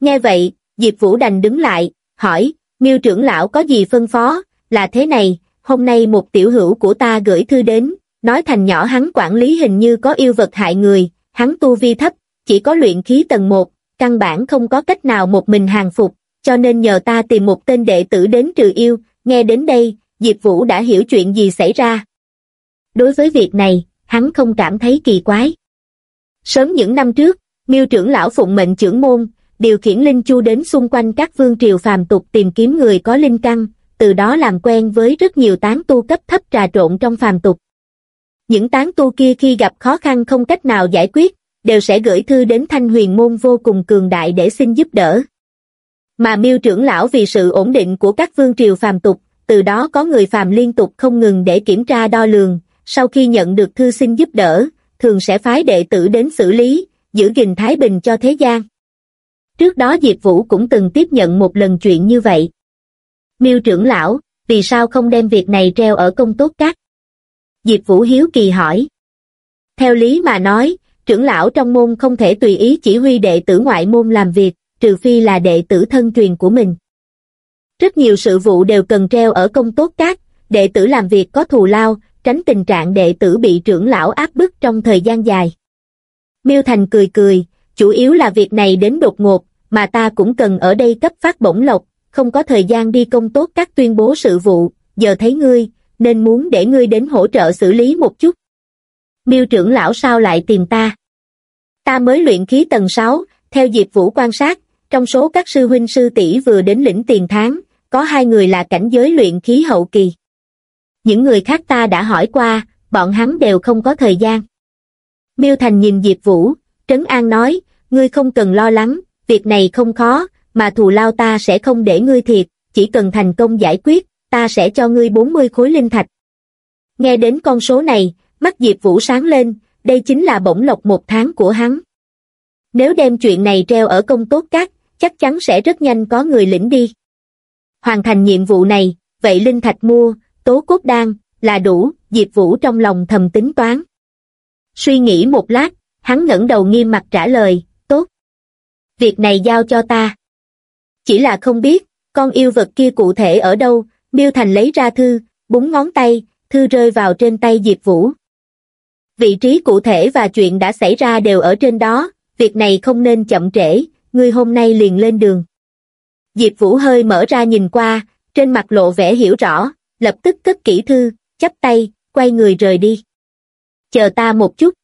Nghe vậy, Diệp Vũ đành đứng lại, hỏi, miêu trưởng lão có gì phân phó, là thế này, hôm nay một tiểu hữu của ta gửi thư đến, nói thành nhỏ hắn quản lý hình như có yêu vật hại người, hắn tu vi thấp, chỉ có luyện khí tầng 1, căn bản không có cách nào một mình hàng phục, cho nên nhờ ta tìm một tên đệ tử đến trừ yêu, nghe đến đây, Diệp Vũ đã hiểu chuyện gì xảy ra. Đối với việc này, hắn không cảm thấy kỳ quái. Sớm những năm trước, miêu trưởng lão phụng mệnh trưởng môn, điều khiển linh chu đến xung quanh các vương triều phàm tục tìm kiếm người có linh căn, từ đó làm quen với rất nhiều tán tu cấp thấp trà trộn trong phàm tục. Những tán tu kia khi gặp khó khăn không cách nào giải quyết, đều sẽ gửi thư đến thanh huyền môn vô cùng cường đại để xin giúp đỡ. Mà miêu trưởng lão vì sự ổn định của các vương triều phàm tục, từ đó có người phàm liên tục không ngừng để kiểm tra đo lường, sau khi nhận được thư xin giúp đỡ, thường sẽ phái đệ tử đến xử lý, giữ gìn thái bình cho thế gian. Trước đó Diệp Vũ cũng từng tiếp nhận một lần chuyện như vậy. Miêu trưởng lão, vì sao không đem việc này treo ở công tốt các? Diệp Vũ hiếu kỳ hỏi. Theo lý mà nói, trưởng lão trong môn không thể tùy ý chỉ huy đệ tử ngoại môn làm việc, trừ phi là đệ tử thân truyền của mình. Rất nhiều sự vụ đều cần treo ở công tốt các, đệ tử làm việc có thù lao, tránh tình trạng đệ tử bị trưởng lão áp bức trong thời gian dài. Miêu Thành cười cười, chủ yếu là việc này đến đột ngột, mà ta cũng cần ở đây cấp phát bổng lộc, không có thời gian đi công tốt các tuyên bố sự vụ, giờ thấy ngươi, nên muốn để ngươi đến hỗ trợ xử lý một chút. Miêu trưởng lão sao lại tìm ta? Ta mới luyện khí tầng 6, theo Diệp Vũ quan sát, trong số các sư huynh sư tỷ vừa đến lĩnh tiền tháng, có hai người là cảnh giới luyện khí hậu kỳ. Những người khác ta đã hỏi qua, bọn hắn đều không có thời gian. Miêu Thành nhìn Diệp Vũ, Trấn An nói, ngươi không cần lo lắng, việc này không khó, mà thù lao ta sẽ không để ngươi thiệt, chỉ cần thành công giải quyết, ta sẽ cho ngươi 40 khối linh thạch. Nghe đến con số này, mắt Diệp Vũ sáng lên, đây chính là bổng lộc một tháng của hắn. Nếu đem chuyện này treo ở công tốt các, chắc chắn sẽ rất nhanh có người lĩnh đi. Hoàn thành nhiệm vụ này, vậy linh thạch mua, tố cốt đan, là đủ, Diệp Vũ trong lòng thầm tính toán. Suy nghĩ một lát, hắn ngẩng đầu nghiêm mặt trả lời, tốt. Việc này giao cho ta. Chỉ là không biết, con yêu vật kia cụ thể ở đâu, Miêu Thành lấy ra thư, búng ngón tay, thư rơi vào trên tay Diệp Vũ. Vị trí cụ thể và chuyện đã xảy ra đều ở trên đó, việc này không nên chậm trễ, ngươi hôm nay liền lên đường. Diệp Vũ hơi mở ra nhìn qua, trên mặt lộ vẻ hiểu rõ, lập tức cất kỹ thư, chắp tay, quay người rời đi. Chờ ta một chút.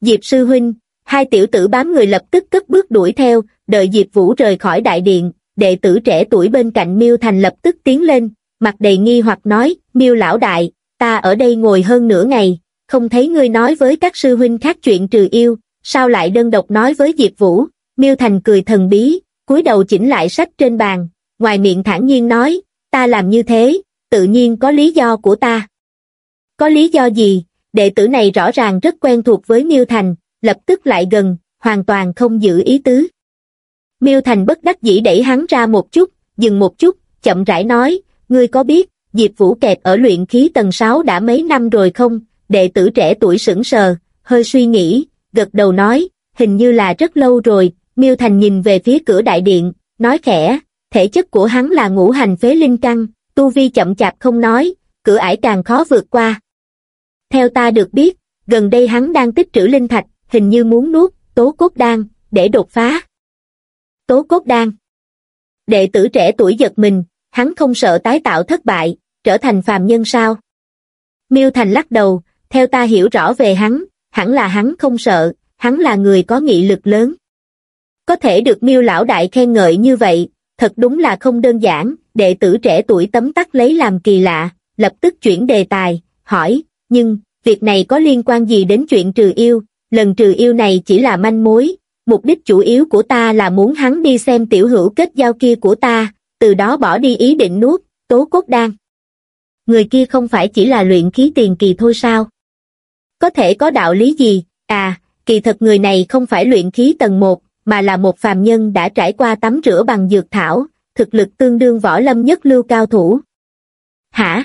Diệp sư huynh, hai tiểu tử bám người lập tức cất bước đuổi theo, đợi Diệp Vũ rời khỏi đại điện, đệ tử trẻ tuổi bên cạnh Miêu Thành lập tức tiến lên, mặt đầy nghi hoặc nói, Miêu lão đại, ta ở đây ngồi hơn nửa ngày, không thấy ngươi nói với các sư huynh khác chuyện trừ yêu, sao lại đơn độc nói với Diệp Vũ, Miêu Thành cười thần bí, cúi đầu chỉnh lại sách trên bàn, ngoài miệng thản nhiên nói, ta làm như thế, tự nhiên có lý do của ta. Có lý do gì, đệ tử này rõ ràng rất quen thuộc với Miêu Thành, lập tức lại gần, hoàn toàn không giữ ý tứ. Miêu Thành bất đắc dĩ đẩy hắn ra một chút, dừng một chút, chậm rãi nói, ngươi có biết, Diệp Vũ kẹt ở luyện khí tầng 6 đã mấy năm rồi không? Đệ tử trẻ tuổi sững sờ, hơi suy nghĩ, gật đầu nói, hình như là rất lâu rồi, Miêu Thành nhìn về phía cửa đại điện, nói khẽ, thể chất của hắn là ngũ hành phế linh căn, tu vi chậm chạp không nói, cửa ải càng khó vượt qua. Theo ta được biết, gần đây hắn đang tích trữ linh thạch, hình như muốn nuốt tố cốt đan để đột phá. Tố cốt đan. Đệ tử trẻ tuổi giật mình, hắn không sợ tái tạo thất bại, trở thành phàm nhân sao? Miêu Thành lắc đầu, theo ta hiểu rõ về hắn, hẳn là hắn không sợ, hắn là người có nghị lực lớn. Có thể được miêu lão đại khen ngợi như vậy, thật đúng là không đơn giản, đệ tử trẻ tuổi tấm tắc lấy làm kỳ lạ, lập tức chuyển đề tài, hỏi, nhưng, việc này có liên quan gì đến chuyện trừ yêu, lần trừ yêu này chỉ là manh mối, mục đích chủ yếu của ta là muốn hắn đi xem tiểu hữu kết giao kia của ta, từ đó bỏ đi ý định nuốt, tố cốt đan. Người kia không phải chỉ là luyện khí tiền kỳ thôi sao? Có thể có đạo lý gì? À, kỳ thật người này không phải luyện khí tầng 1, mà là một phàm nhân đã trải qua tắm rửa bằng dược thảo, thực lực tương đương võ lâm nhất lưu cao thủ. Hả?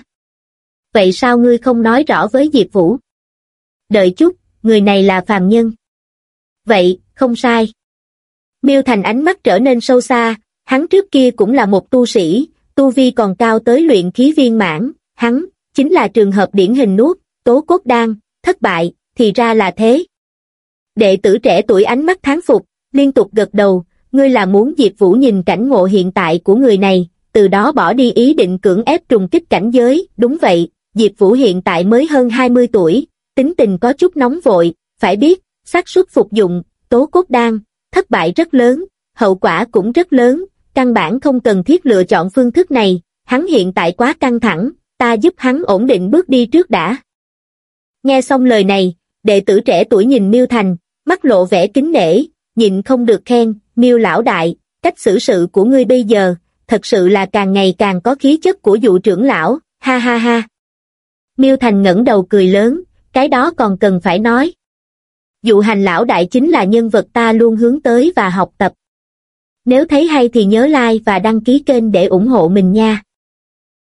Vậy sao ngươi không nói rõ với Diệp Vũ? Đợi chút, người này là phàm nhân. Vậy, không sai. Miêu Thành ánh mắt trở nên sâu xa, hắn trước kia cũng là một tu sĩ, tu vi còn cao tới luyện khí viên mãn, hắn, chính là trường hợp điển hình nuốt, tố cốt đan, thất bại, thì ra là thế. Đệ tử trẻ tuổi ánh mắt tháng phục, liên tục gật đầu, ngươi là muốn Diệp Vũ nhìn cảnh ngộ hiện tại của người này, từ đó bỏ đi ý định cưỡng ép trùng kích cảnh giới, đúng vậy, Diệp Vũ hiện tại mới hơn 20 tuổi, tính tình có chút nóng vội, phải biết, xác suất phục dụng, tố cốt đan, thất bại rất lớn, hậu quả cũng rất lớn, căn bản không cần thiết lựa chọn phương thức này, hắn hiện tại quá căng thẳng, ta giúp hắn ổn định bước đi trước đã. Nghe xong lời này, đệ tử trẻ tuổi nhìn Miêu Thành, mắt lộ vẻ kính nể, nhìn không được khen, Miêu lão đại, cách xử sự của ngươi bây giờ, thật sự là càng ngày càng có khí chất của dụ trưởng lão, ha ha ha. Miêu Thành ngẩng đầu cười lớn, cái đó còn cần phải nói. Dụ hành lão đại chính là nhân vật ta luôn hướng tới và học tập. Nếu thấy hay thì nhớ like và đăng ký kênh để ủng hộ mình nha.